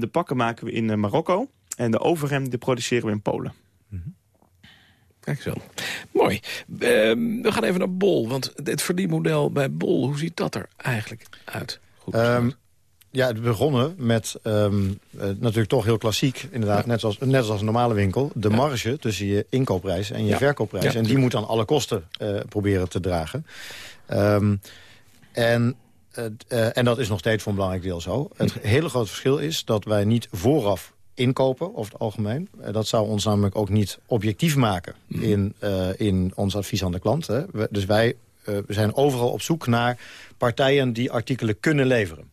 Speaker 15: de pakken maken we in Marokko. En de overhemden produceren we in Polen.
Speaker 14: Mm -hmm. Kijk zo. Mooi. Uh, we gaan even naar Bol. Want het verdienmodel bij Bol, hoe ziet dat er eigenlijk uit? Goed
Speaker 16: um, ja, het begonnen met um, uh, natuurlijk toch heel klassiek. Inderdaad, ja. net, zoals, net als een normale winkel. De ja. marge tussen je inkoopprijs en je ja. verkoopprijs. en die moet dan alle kosten uh, proberen te dragen. Um, en uh, en dat is nog steeds voor een belangrijk deel zo. Het hele grote verschil is dat wij niet vooraf inkopen over het algemeen. Dat zou ons namelijk ook niet objectief maken in, uh, in ons advies aan de klant. Hè. We, dus wij uh, we zijn overal op zoek naar partijen die artikelen kunnen leveren.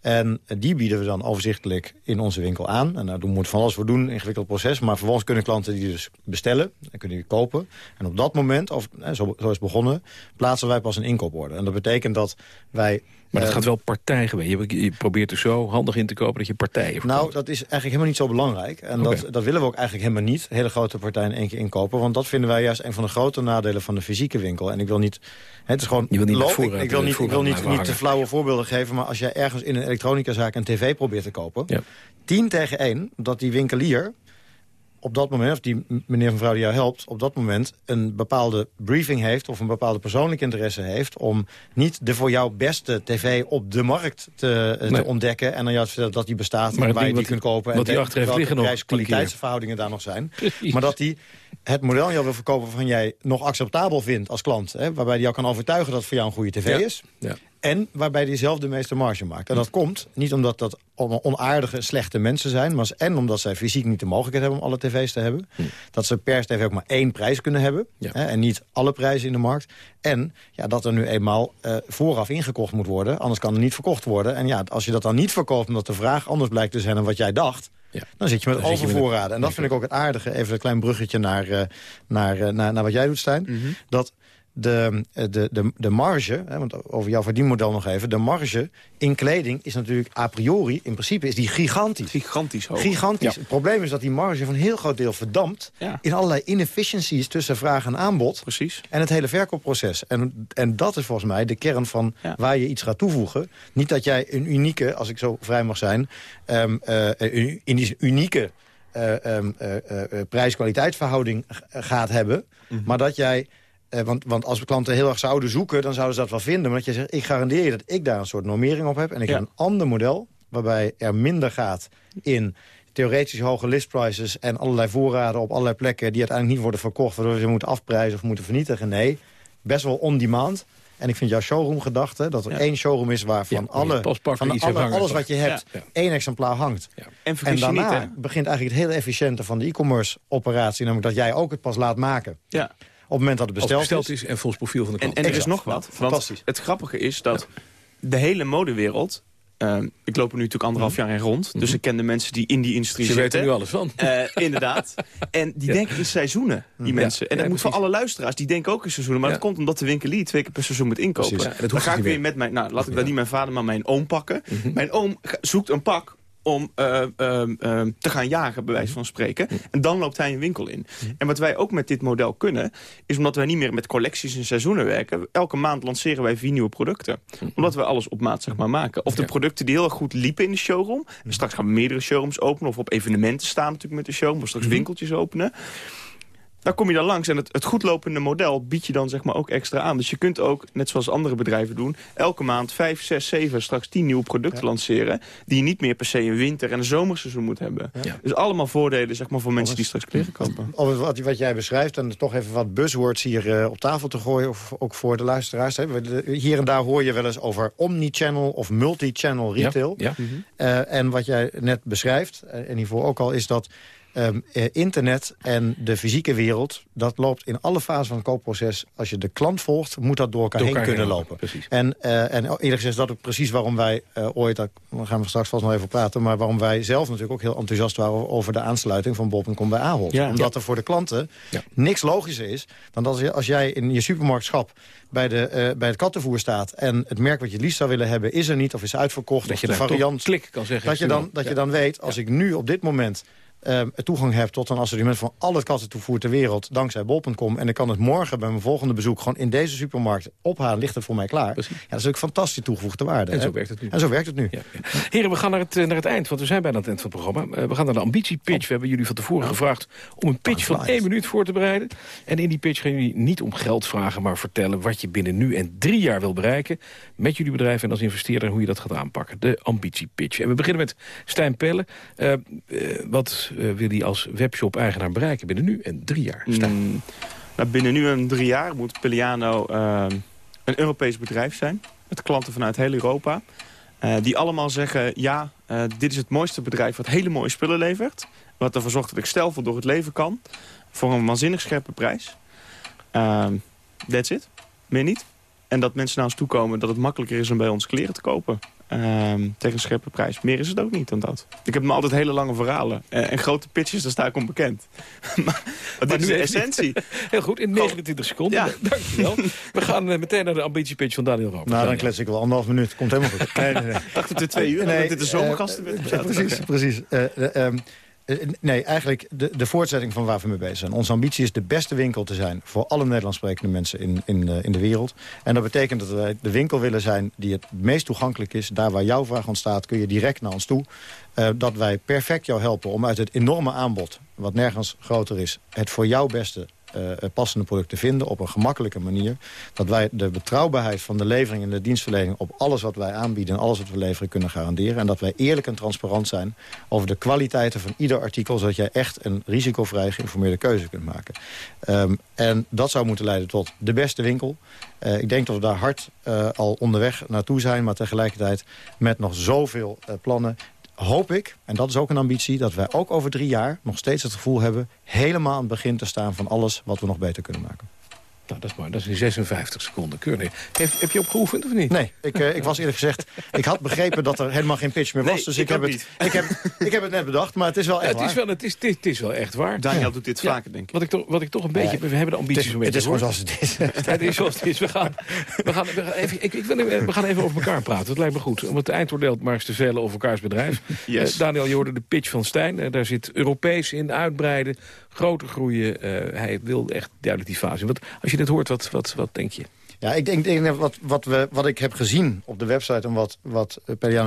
Speaker 16: En die bieden we dan overzichtelijk in onze winkel aan. En daar doen we van alles voor doen, ingewikkeld proces. Maar vervolgens kunnen klanten die dus bestellen en kunnen die kopen. En op dat moment, of zo, zo is begonnen, plaatsen wij pas een inkooporde. En dat betekent dat wij
Speaker 14: maar dat uh, gaat wel partijgewijs. Je, je probeert er zo handig in te kopen dat je partijen verkoopt.
Speaker 16: Nou, dat is eigenlijk helemaal niet zo belangrijk. En okay. dat, dat willen we ook eigenlijk helemaal niet. Hele grote partijen in één keer inkopen. Want dat vinden wij juist een van de grote nadelen van de fysieke winkel. En ik wil niet... Het is gewoon...
Speaker 14: Je wil niet
Speaker 16: loop, ik, ik, wil niet, ik wil niet, niet te flauwe voorbeelden geven. Maar als jij ergens in een elektronicazaak een tv probeert te kopen... Ja. 10 tegen 1, dat die winkelier op dat moment, of die meneer of mevrouw die jou helpt... op dat moment een bepaalde briefing heeft... of een bepaalde persoonlijk interesse heeft... om niet de voor jou beste tv op de markt te, nee. te ontdekken... en dan juist vertellen dat die bestaat
Speaker 14: maar
Speaker 16: en waar je die kunt kopen...
Speaker 14: en die achter heeft liggen
Speaker 16: prijs-kwaliteitsverhoudingen daar nog zijn. (laughs) Maar dat die het model jou wil verkopen... van jij nog acceptabel vindt als klant. Hè, waarbij die jou kan overtuigen dat het voor jou een goede tv is.
Speaker 14: Ja.
Speaker 16: En waarbij die zelf de meeste marge maakt. En dat komt niet omdat dat onaardige, slechte mensen zijn... maar en omdat zij fysiek niet de mogelijkheid hebben om alle tv's te hebben. Dat ze per tv ook maar één prijs kunnen hebben. Hè, en niet alle prijzen in de markt. En ja, dat er nu eenmaal eh, vooraf ingekocht moet worden. Anders kan er niet verkocht worden. En ja, als je dat dan niet verkoopt omdat de vraag anders blijkt te zijn... dan wat jij dacht... Dan zit je met
Speaker 14: Dan zit je met
Speaker 16: overvoorraden. En dat vind ik ook het aardige. Even een klein bruggetje naar, eh, naar, eh, naar, naar wat jij doet, Stijn. Dat de, eh, de, de, de marge, hè, want over jouw verdienmodel nog even... de marge in kleding is natuurlijk a priori, in principe, is die gigantisch.
Speaker 15: Gigantisch hoog.
Speaker 16: Gigantisch. Het probleem is dat die marge van een heel groot deel verdampt... in allerlei inefficiencies tussen vraag en aanbod.
Speaker 15: Precies.
Speaker 16: En het hele verkoopproces. En, en dat is volgens mij de kern van waar je iets gaat toevoegen. Niet dat jij een unieke, als ik zo vrij mag zijn... ehm, eh, in die unieke ehm, eh, eh, eh, prijs-kwaliteitsverhouding g- gaat hebben. Maar dat jij... eh, want, want als we klanten heel erg zouden zoeken, dan zouden ze dat wel vinden. Maar dat je zegt, ik garandeer je dat ik daar een soort normering op heb. En ik
Speaker 15: Ja.
Speaker 16: heb een ander model, waarbij er minder gaat in theoretisch hoge listprices... en allerlei voorraden op allerlei plekken die uiteindelijk niet worden verkocht... waardoor we ze moeten afprijzen of moeten vernietigen. Nee, best wel on-demand. En ik vind jouw showroom-gedachte, dat er één showroom is... waar van,
Speaker 14: waar je
Speaker 16: alle, van
Speaker 14: iets
Speaker 16: alle, alles wat je hebt,
Speaker 14: Ja.
Speaker 16: één exemplaar hangt.
Speaker 15: En vergis je
Speaker 16: daarna
Speaker 15: niet,
Speaker 16: begint eigenlijk het hele efficiënte van de e-commerce operatie... namelijk dat jij ook het pas laat maken.
Speaker 15: Ja.
Speaker 16: Op het moment dat het besteld,
Speaker 14: is en volgens profiel van de
Speaker 15: En,
Speaker 14: klant.
Speaker 15: en er is nog wat.
Speaker 16: Fantastisch.
Speaker 15: het grappige is dat de hele modewereld... ehm, ik loop er nu natuurlijk anderhalf jaar in rond. Dus ik ken de mensen die in die industrie
Speaker 14: Ze
Speaker 15: zitten.
Speaker 14: weten er nu alles van.
Speaker 15: Eh, inderdaad. (laughs) En die
Speaker 14: Ja.
Speaker 15: denken in seizoenen, die
Speaker 14: Ja.
Speaker 15: mensen. En dat
Speaker 14: Ja,
Speaker 15: moet voor alle luisteraars. Die denken ook in seizoenen. Maar
Speaker 14: Ja.
Speaker 15: dat komt omdat de winkelier twee keer per seizoen moet inkopen.
Speaker 14: Dat
Speaker 15: dan ga ik weer met mijn... Nou, laat ik dan niet mijn vader, maar mijn oom pakken. Mijn oom zoekt een pak om eh, ehm, ehm, te gaan jagen, bij wijze van spreken. En dan loopt hij een winkel in. En wat wij ook met dit model kunnen... is omdat wij niet meer met collecties en seizoenen werken... elke maand lanceren wij vier nieuwe producten. Omdat we alles op maat zeg maar, maken. Of de producten die heel erg goed liepen in de showroom. Straks gaan we meerdere showrooms openen... of op evenementen staan natuurlijk met de showroom... of straks winkeltjes openen. Daar kom je dan langs en het, het goedlopende model biedt je dan zeg maar ook extra aan. Dus je kunt ook, net zoals andere bedrijven doen... elke maand vijf, zes, zeven, straks tien nieuwe producten lanceren... die je niet meer per se een winter- en een zomerseizoen moet hebben. Dus allemaal voordelen zeg maar, voor mensen die straks kleren kopen.
Speaker 16: Of wat, wat jij beschrijft, en toch even wat buzzwords hier eh, op tafel te gooien... Of, ook voor de luisteraars. Hè. Hier en daar hoor je wel eens over omnichannel of multichannel retail.
Speaker 14: Ja, ja.
Speaker 16: Eh, en wat jij net beschrijft, eh, en hiervoor ook al, is dat... ehm, eh, internet en de fysieke wereld, dat loopt in alle fasen van het koopproces. Als je de klant volgt, moet dat door elkaar,
Speaker 14: Door
Speaker 16: heen kunnen
Speaker 14: heen
Speaker 16: lopen.
Speaker 14: precies.
Speaker 16: En, eh, en eerlijk gezegd is dat ook precies waarom wij eh, ooit, daar gaan we straks vast nog even praten... maar waarom wij zelf natuurlijk ook heel enthousiast waren over de aansluiting van Bob.com bij Ahold.
Speaker 15: Ja.
Speaker 16: Omdat er voor de klanten
Speaker 14: Ja.
Speaker 16: niks logischer is dan als, je, als jij in je supermarktschap bij, de, bij het kattenvoer staat... en het merk wat je liefst zou willen hebben is er niet of is uitverkocht...
Speaker 14: Dat
Speaker 16: of
Speaker 14: je
Speaker 16: de variant
Speaker 14: klik kan zeggen.
Speaker 16: dat je dan, dat je dan weet, als ik nu op dit moment ehm, toegang heb tot een assortiment van al het kattentoevoer ter wereld, dankzij bol.com, en ik kan het morgen bij mijn volgende bezoek gewoon in deze supermarkt ophalen, ligt het voor mij klaar. Ja, dat is natuurlijk fantastisch toegevoegde waarde.
Speaker 14: En
Speaker 16: hè?
Speaker 14: zo werkt het nu.
Speaker 16: En zo werkt het nu.
Speaker 14: Ja, ja. Heren, we gaan naar het, eh, naar het eind, want we zijn bijna aan het eind van het programma. Eh, we gaan naar de ambitiepitch. We hebben jullie van tevoren gevraagd om een pitch van één minuut voor te bereiden. En in die pitch gaan jullie niet om geld vragen, maar vertellen wat je binnen nu en drie jaar wil bereiken. Met jullie bedrijf en als investeerder hoe je dat gaat aanpakken. De ambitiepitch. En we beginnen met Stijn Pelle. Eh, wat wil hij als webshop-eigenaar bereiken binnen nu en drie jaar?
Speaker 15: Mm, nou, binnen nu en drie jaar moet Peliano ehm, een Europees bedrijf zijn. Met klanten vanuit heel Europa. Eh, die allemaal zeggen, ja, eh, dit is het mooiste bedrijf wat hele mooie spullen levert. Wat ervoor zorgt dat ik stijlvol door het leven kan. Voor een waanzinnig scherpe prijs. Ehm, that's it. Meer niet. En dat mensen naar ons toe komen dat het makkelijker is om bij ons kleren te kopen. Ehm, tegen een scherpe prijs. Meer is het ook niet dan dat. Ik heb me altijd hele lange verhalen. Eh, en grote pitches, daar sta ik onbekend. (laughs) maar, maar dit is de essentie. (laughs)
Speaker 14: Heel goed, in 29 seconden.
Speaker 15: Ja. (laughs)
Speaker 14: Dankjewel. We gaan eh, meteen naar de ambitiepitch van Daniel Roper.
Speaker 16: Nou, dan klets ik wel anderhalf minuut. Komt helemaal goed. Nee, nee, nee.
Speaker 15: dacht dat het twee uur
Speaker 16: Nee,
Speaker 15: dat dit de zomergasten
Speaker 16: eh,
Speaker 15: werd.
Speaker 16: eh, precies, precies. Eh, nee, eigenlijk de, de voortzetting van waar we mee bezig zijn. Onze ambitie is de beste winkel te zijn... voor alle Nederlands sprekende mensen in, in, eh, in de wereld. En dat betekent dat wij de winkel willen zijn die het meest toegankelijk is. Daar waar jouw vraag ontstaat, kun je direct naar ons toe. Eh, dat wij perfect jou helpen om uit het enorme aanbod... wat nergens groter is, het voor jou beste passende producten vinden op een gemakkelijke manier. Dat wij de betrouwbaarheid van de levering en de dienstverlening... op alles wat wij aanbieden en alles wat we leveren kunnen garanderen. En dat wij eerlijk en transparant zijn over de kwaliteiten van ieder artikel... zodat jij echt een risicovrij geïnformeerde keuze kunt maken. Um, en dat zou moeten leiden tot de beste winkel. Uh, ik denk dat we daar hard al onderweg naartoe zijn... maar tegelijkertijd met nog zoveel plannen hoop ik, en dat is ook een ambitie... dat wij ook over drie jaar nog steeds het gevoel hebben... helemaal aan het begin te staan van alles wat we nog beter kunnen maken.
Speaker 14: Nou, dat is mooi. Dat is in 56 seconden. Keurig. Heb, heb je opgeoefend of niet?
Speaker 16: Nee, ik, uh, ik was eerlijk gezegd... ik had begrepen dat er helemaal geen pitch meer was.
Speaker 15: Nee,
Speaker 16: dus
Speaker 15: ik
Speaker 16: ik, heb het, ik, heb, ik heb het net bedacht, maar het is wel echt
Speaker 14: het, is
Speaker 16: waar.
Speaker 14: wel, het, is, het, is, het is wel echt waar.
Speaker 15: Daniel doet dit
Speaker 14: Ja,
Speaker 15: vaker, denk ik.
Speaker 14: Wat ik toch, wat ik toch een beetje... We hebben de ambities
Speaker 16: Het is-
Speaker 14: om mee
Speaker 16: het is gewoon zoals het is.
Speaker 14: Ja, (laughs) het is zoals het is. We gaan, we gaan, we gaan, even, ik, ik wil, even- we gaan even over elkaar praten. Dat lijkt me goed. Want het eindoordeel maar eens te velen over elkaars bedrijf.
Speaker 15: Yes.
Speaker 14: Eh, Daniel, je hoorde de pitch van Stijn. Eh, daar zit Europees in, uitbreiden, groter groeien. Eh, hij wil echt duidelijk die fase. Wat, als je dit hoort, wat, wat, wat denk je?
Speaker 16: Ja, ik denk, denk wat, wat, we, wat ik heb gezien op de website... en wat, wat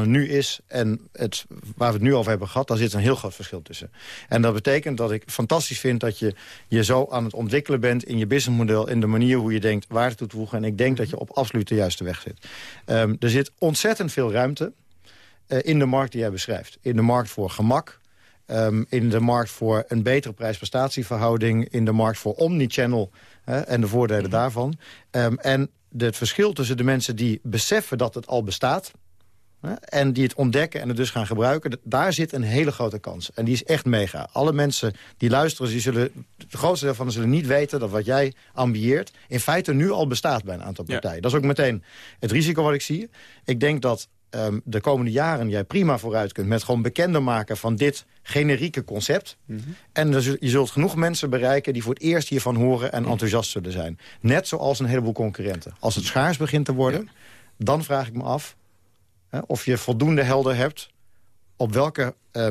Speaker 16: nu is en het, waar we het nu over hebben gehad... daar zit een heel groot verschil tussen. En dat betekent dat ik fantastisch vind dat je je zo aan het ontwikkelen bent... in je businessmodel, in de manier hoe je denkt waarde toe te voegen. En ik denk dat je op absoluut de juiste weg zit. Ehm, er zit ontzettend veel ruimte eh, in de markt die jij beschrijft. In de markt voor gemak... Ehm, in de markt voor een betere prijs-prestatieverhouding... in de markt voor omnichannel hè, en de voordelen daarvan. Ehm, en het verschil tussen de mensen die beseffen dat het al bestaat... hè, en die het ontdekken en het dus gaan gebruiken... daar zit een hele grote kans. En die is echt mega. Alle mensen die luisteren, die zullen, het grootste deel van zullen niet weten... dat wat jij ambieert in feite nu al bestaat bij een aantal partijen. Dat is ook meteen het risico wat ik zie. Ik denk dat ehm, de komende jaren jij prima vooruit kunt... met gewoon bekender maken van dit generieke concept. En er zul- je zult genoeg mensen bereiken die voor het eerst hiervan horen... en enthousiast zullen zijn. Net zoals een heleboel concurrenten. Als het schaars begint te worden, dan vraag ik me af... hè, of je voldoende helder hebt op welke eh,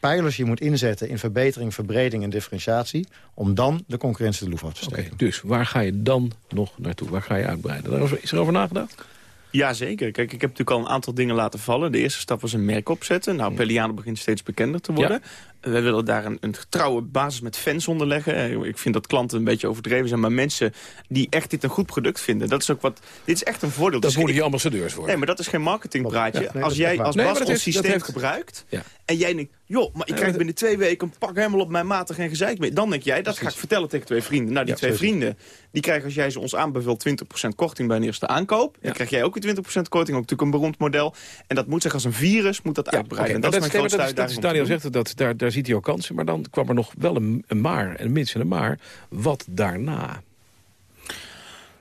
Speaker 16: pijlers je moet inzetten... in verbetering, verbreding en differentiatie... om dan de concurrentie de loef af te steken.
Speaker 14: Dus waar ga je dan nog naartoe? Waar ga je uitbreiden? Is er over nagedacht?
Speaker 15: Jazeker. Kijk, ik heb natuurlijk al een aantal dingen laten vallen. De eerste stap was een merk opzetten. Nou, Pelliano begint steeds bekender te worden. We willen daar een, een getrouwe basis met fans onder leggen. Eh, Ik vind dat klanten een beetje overdreven zijn. Maar mensen die echt dit een goed product vinden. Dat is ook wat... Dit is echt een voordeel.
Speaker 14: Dat
Speaker 15: Dus
Speaker 14: moeten je ambassadeurs worden.
Speaker 15: Nee, maar dat is geen marketingpraatje.
Speaker 14: Ja, nee, dat
Speaker 15: als jij als
Speaker 14: Nee,
Speaker 15: Bas
Speaker 14: dat
Speaker 15: ons
Speaker 14: heeft- dat
Speaker 15: systeem
Speaker 14: heeft-
Speaker 15: gebruikt...
Speaker 14: Ja.
Speaker 15: en jij denkt, joh, maar ik krijg binnen twee weken een pak helemaal op mijn maat... geen gezeik mee. Dan denk jij, dat ga ik vertellen tegen twee vrienden. Nou, die
Speaker 14: Ja,
Speaker 15: twee vrienden, die krijgen als jij ze ons aanbeveelt... 20% korting bij een eerste aankoop. Dan krijg jij ook weer 20% korting. Ook natuurlijk een beroemd model. En dat moet zich als een virus moet dat uitbreiden. En dat
Speaker 14: maar
Speaker 15: is mijn
Speaker 14: dat,
Speaker 15: grootste
Speaker 14: dat, dat
Speaker 15: uitdaging.
Speaker 14: Daniel zegt dat, daar, daar ziet hij ook kansen. Maar dan kwam er nog wel een, een maar, een mits en een maar. Wat daarna?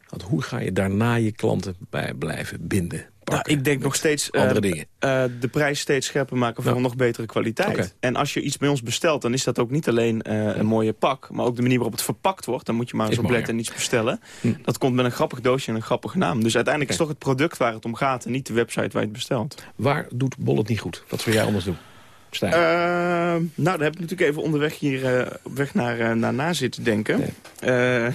Speaker 14: Want hoe ga je daarna je klanten bij blijven binden?
Speaker 15: Nou, ik denk nog steeds eh,
Speaker 14: andere dingen.
Speaker 15: eh, de prijs steeds scherper maken voor een nog betere kwaliteit. En als je iets bij ons bestelt, dan is dat ook niet alleen eh, een mooie pak... maar ook de manier waarop het verpakt wordt. Dan moet je maar eens op letten en iets bestellen.
Speaker 14: Hm.
Speaker 15: Dat komt met een grappig doosje en een grappige naam. Dus uiteindelijk is toch het product waar het om gaat... en niet de website waar je het bestelt.
Speaker 14: Waar doet Bol het niet goed? Wat zou jij anders doen? Stijn?
Speaker 15: Eh, nou, daar heb ik natuurlijk even onderweg hier eh, op weg naar, eh, naar na zitten denken. Eh, (laughs)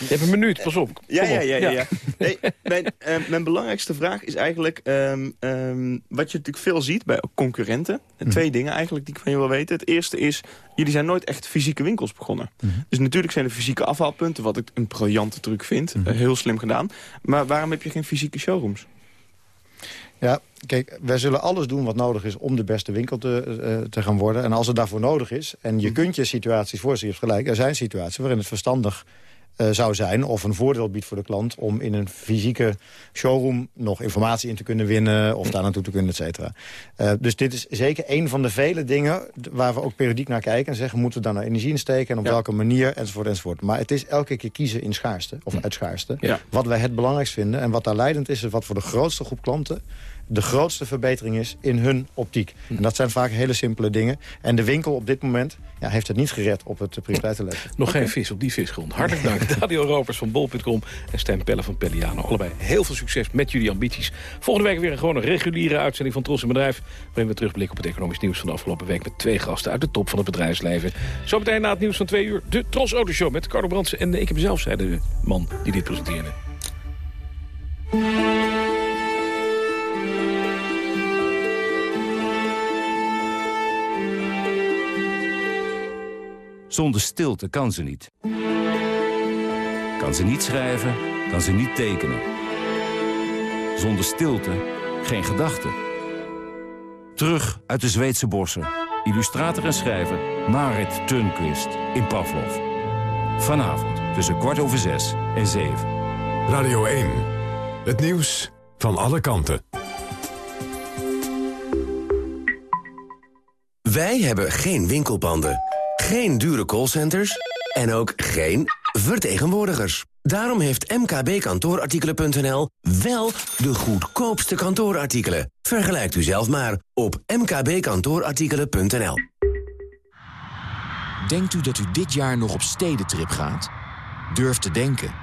Speaker 14: Je hebt een minuut, pas op.
Speaker 15: Ja, ja, ja. ja, ja. Nee, mijn, mijn belangrijkste vraag is eigenlijk... ehm, ehm, wat je natuurlijk veel ziet bij concurrenten.
Speaker 14: Mhm.
Speaker 15: Twee dingen eigenlijk die ik van je wil weten. Het eerste is, jullie zijn nooit echt fysieke winkels begonnen.
Speaker 14: Mhm.
Speaker 15: Dus natuurlijk zijn er fysieke afhaalpunten... wat ik een briljante truc vind.
Speaker 14: Mhm.
Speaker 15: Heel slim gedaan. Maar waarom heb je geen fysieke showrooms?
Speaker 16: Ja, kijk, wij zullen alles doen wat nodig is om de beste winkel te, eh, te gaan worden. En als het daarvoor nodig is, en je kunt je situaties voorstellen, je hebt gelijk, er zijn situaties waarin het verstandig eh, zou zijn... of een voordeel biedt voor de klant om in een fysieke showroom... nog informatie in te kunnen winnen of daar naartoe te kunnen, et cetera. Eh, dus dit is zeker een van de vele dingen waar we ook periodiek naar kijken... en zeggen, moeten we daar nou energie in steken en op
Speaker 15: Ja.
Speaker 16: welke manier, enzovoort, enzovoort. Maar het is elke keer kiezen in schaarste, of uit schaarste...
Speaker 15: Ja.
Speaker 16: wat wij het belangrijkst vinden en wat daar leidend is... is wat voor de grootste groep klanten de grootste verbetering is in hun optiek. En dat zijn vaak hele simpele dingen. En de winkel op dit moment ja, heeft het niet gered op het prioriteitenleven.
Speaker 14: Nog geen vis op die visgrond. Hartelijk dank. (laughs) Daniel Ropers van Bol.com en Stijn Pelle van Pelliano. Allebei heel veel succes met jullie ambities. Volgende week weer een gewoon een reguliere uitzending van Tros in Bedrijf... waarin we terugblikken op het economisch nieuws van de afgelopen week... met twee gasten uit de top van het bedrijfsleven. Zometeen na het nieuws van twee uur de Tros Autoshow met Carlo Brandsen. En ik heb zelf, zei de man die dit presenteerde.
Speaker 23: Zonder stilte kan ze niet. Kan ze niet schrijven, kan ze niet tekenen. Zonder stilte geen gedachten. Terug uit de Zweedse bossen. Illustrator en schrijver Marit Turnquist in Pavlov. Vanavond tussen kwart over zes en zeven.
Speaker 1: Radio 1. Het nieuws van alle kanten.
Speaker 24: Wij hebben geen winkelpanden, geen dure callcenters en ook geen vertegenwoordigers. Daarom heeft mkbkantoorartikelen.nl wel de goedkoopste kantoorartikelen. Vergelijkt u zelf maar op mkbkantoorartikelen.nl.
Speaker 25: Denkt u dat u dit jaar nog op stedentrip gaat? Durf te denken.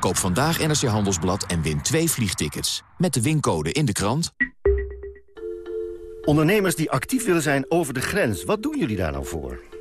Speaker 25: Koop vandaag NRC Handelsblad en win twee vliegtickets. Met de wincode in de krant.
Speaker 13: Ondernemers die actief willen zijn over de grens, wat doen jullie daar nou voor?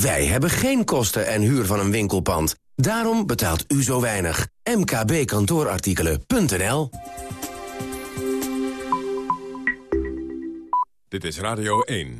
Speaker 24: Wij hebben geen kosten en huur van een winkelpand. Daarom betaalt u zo weinig. mkbkantoorartikelen.nl
Speaker 1: Dit is Radio 1.